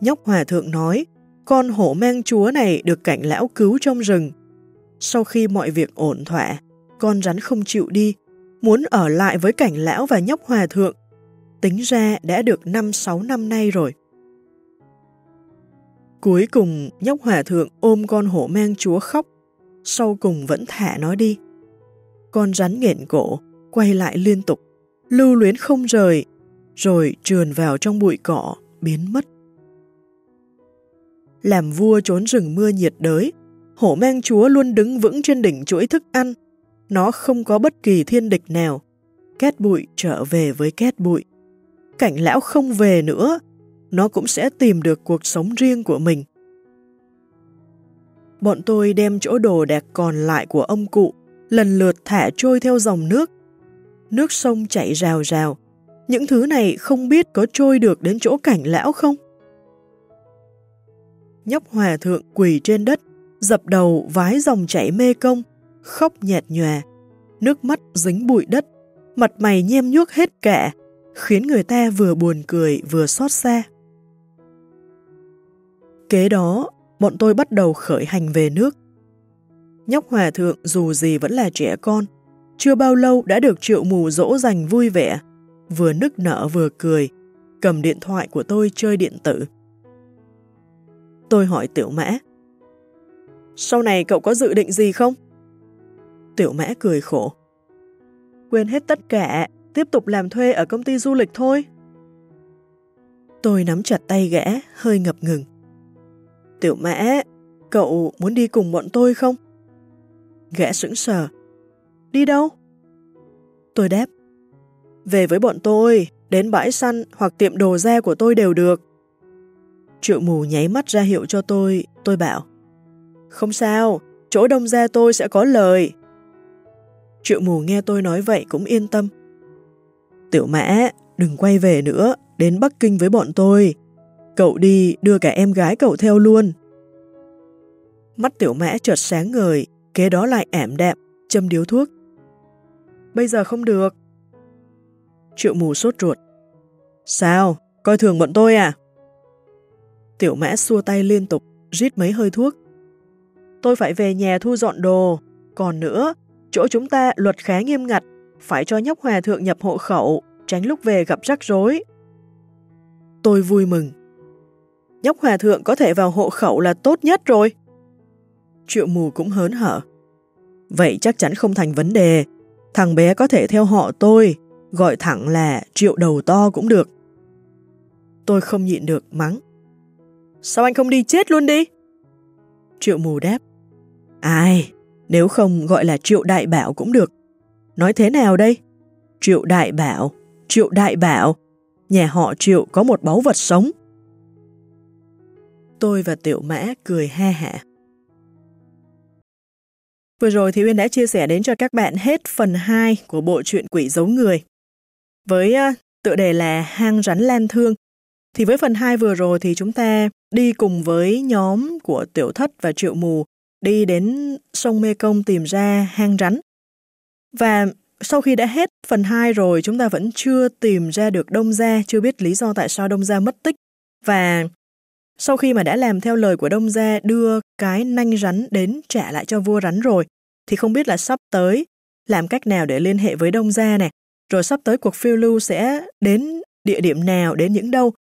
Nhóc hòa thượng nói, con hổ mang chúa này được cảnh lão cứu trong rừng. Sau khi mọi việc ổn thỏa, con rắn không chịu đi, muốn ở lại với cảnh lão và nhóc hòa thượng. Tính ra đã được 5-6 năm nay rồi. Cuối cùng, nhóc hòa thượng ôm con hổ mang chúa khóc, sau cùng vẫn thả nó đi. Con rắn nghẹn cổ, quay lại liên tục, lưu luyến không rời, rồi trườn vào trong bụi cỏ, biến mất. Làm vua trốn rừng mưa nhiệt đới, hổ mang chúa luôn đứng vững trên đỉnh chuỗi thức ăn. Nó không có bất kỳ thiên địch nào. Két bụi trở về với két bụi. Cảnh lão không về nữa, nó cũng sẽ tìm được cuộc sống riêng của mình. Bọn tôi đem chỗ đồ đạc còn lại của ông cụ lần lượt thả trôi theo dòng nước. Nước sông chảy rào rào. Những thứ này không biết có trôi được đến chỗ cảnh lão không? nhóc hòa thượng quỳ trên đất, dập đầu vái dòng chảy mê công, khóc nhạt nhòa, nước mắt dính bụi đất, mặt mày nhem nhuốc hết cả, khiến người ta vừa buồn cười vừa xót xa. Kế đó, bọn tôi bắt đầu khởi hành về nước. Nhóc hòa thượng dù gì vẫn là trẻ con, chưa bao lâu đã được triệu mù dỗ dành vui vẻ, vừa nức nở vừa cười, cầm điện thoại của tôi chơi điện tử. Tôi hỏi Tiểu Mã. Sau này cậu có dự định gì không? Tiểu Mã cười khổ. Quên hết tất cả, tiếp tục làm thuê ở công ty du lịch thôi. Tôi nắm chặt tay gã, hơi ngập ngừng. Tiểu Mã, cậu muốn đi cùng bọn tôi không? Gã sững sờ. Đi đâu? Tôi đáp. Về với bọn tôi, đến bãi săn hoặc tiệm đồ da của tôi đều được. Triệu mù nháy mắt ra hiệu cho tôi, tôi bảo không sao, chỗ đông gia tôi sẽ có lời. Triệu mù nghe tôi nói vậy cũng yên tâm. Tiểu mã, đừng quay về nữa, đến Bắc Kinh với bọn tôi. Cậu đi, đưa cả em gái cậu theo luôn. Mắt tiểu mã chợt sáng ngời, kế đó lại ảm đạm, châm điếu thuốc. Bây giờ không được. Triệu mù sốt ruột. Sao? Coi thường bọn tôi à? Tiểu mã xua tay liên tục, rít mấy hơi thuốc. Tôi phải về nhà thu dọn đồ. Còn nữa, chỗ chúng ta luật khá nghiêm ngặt, phải cho nhóc hòa thượng nhập hộ khẩu, tránh lúc về gặp rắc rối. Tôi vui mừng. Nhóc hòa thượng có thể vào hộ khẩu là tốt nhất rồi. Triệu mù cũng hớn hở. Vậy chắc chắn không thành vấn đề. Thằng bé có thể theo họ tôi, gọi thẳng là triệu đầu to cũng được. Tôi không nhịn được mắng. Sao anh không đi chết luôn đi? Triệu mù đáp. Ai, nếu không gọi là triệu đại bảo cũng được. Nói thế nào đây? Triệu đại bảo, triệu đại bảo, nhà họ triệu có một báu vật sống. Tôi và tiểu mã cười ha hả. Vừa rồi thì Uyên đã chia sẻ đến cho các bạn hết phần 2 của bộ truyện Quỷ giấu người. Với tựa đề là Hang rắn lan thương, thì với phần 2 vừa rồi thì chúng ta đi cùng với nhóm của Tiểu Thất và Triệu Mù đi đến sông Mê Công tìm ra hang rắn. Và sau khi đã hết phần 2 rồi chúng ta vẫn chưa tìm ra được Đông Gia, chưa biết lý do tại sao Đông Gia mất tích. Và Sau khi mà đã làm theo lời của Đông Gia đưa cái nanh rắn đến trả lại cho vua rắn rồi, thì không biết là sắp tới làm cách nào để liên hệ với Đông Gia này, rồi sắp tới cuộc phiêu lưu sẽ đến địa điểm nào, đến những đâu.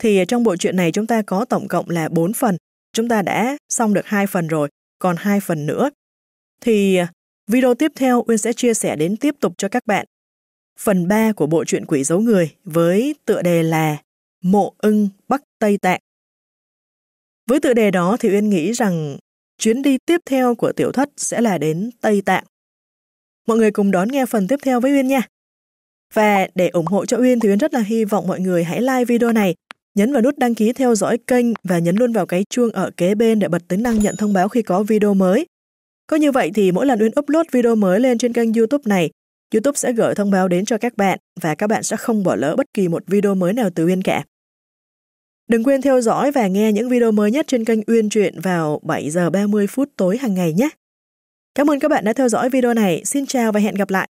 Thì trong bộ truyện này chúng ta có tổng cộng là 4 phần. Chúng ta đã xong được hai phần rồi, còn hai phần nữa. Thì à, video tiếp theo Uyên sẽ chia sẻ đến tiếp tục cho các bạn phần 3 của bộ truyện Quỷ giấu người với tựa đề là Mộ ưng Bắc Tây Tạng. Với tựa đề đó thì Uyên nghĩ rằng chuyến đi tiếp theo của tiểu thất sẽ là đến Tây Tạng. Mọi người cùng đón nghe phần tiếp theo với Uyên nha. Và để ủng hộ cho Uyên thì Uyên rất là hy vọng mọi người hãy like video này, nhấn vào nút đăng ký theo dõi kênh và nhấn luôn vào cái chuông ở kế bên để bật tính năng nhận thông báo khi có video mới. Có như vậy thì mỗi lần Uyên upload video mới lên trên kênh YouTube này, YouTube sẽ gửi thông báo đến cho các bạn và các bạn sẽ không bỏ lỡ bất kỳ một video mới nào từ Uyên cả. Đừng quên theo dõi và nghe những video mới nhất trên kênh Uyên Truyện vào 7 giờ 30 phút tối hàng ngày nhé. Cảm ơn các bạn đã theo dõi video này. Xin chào và hẹn gặp lại.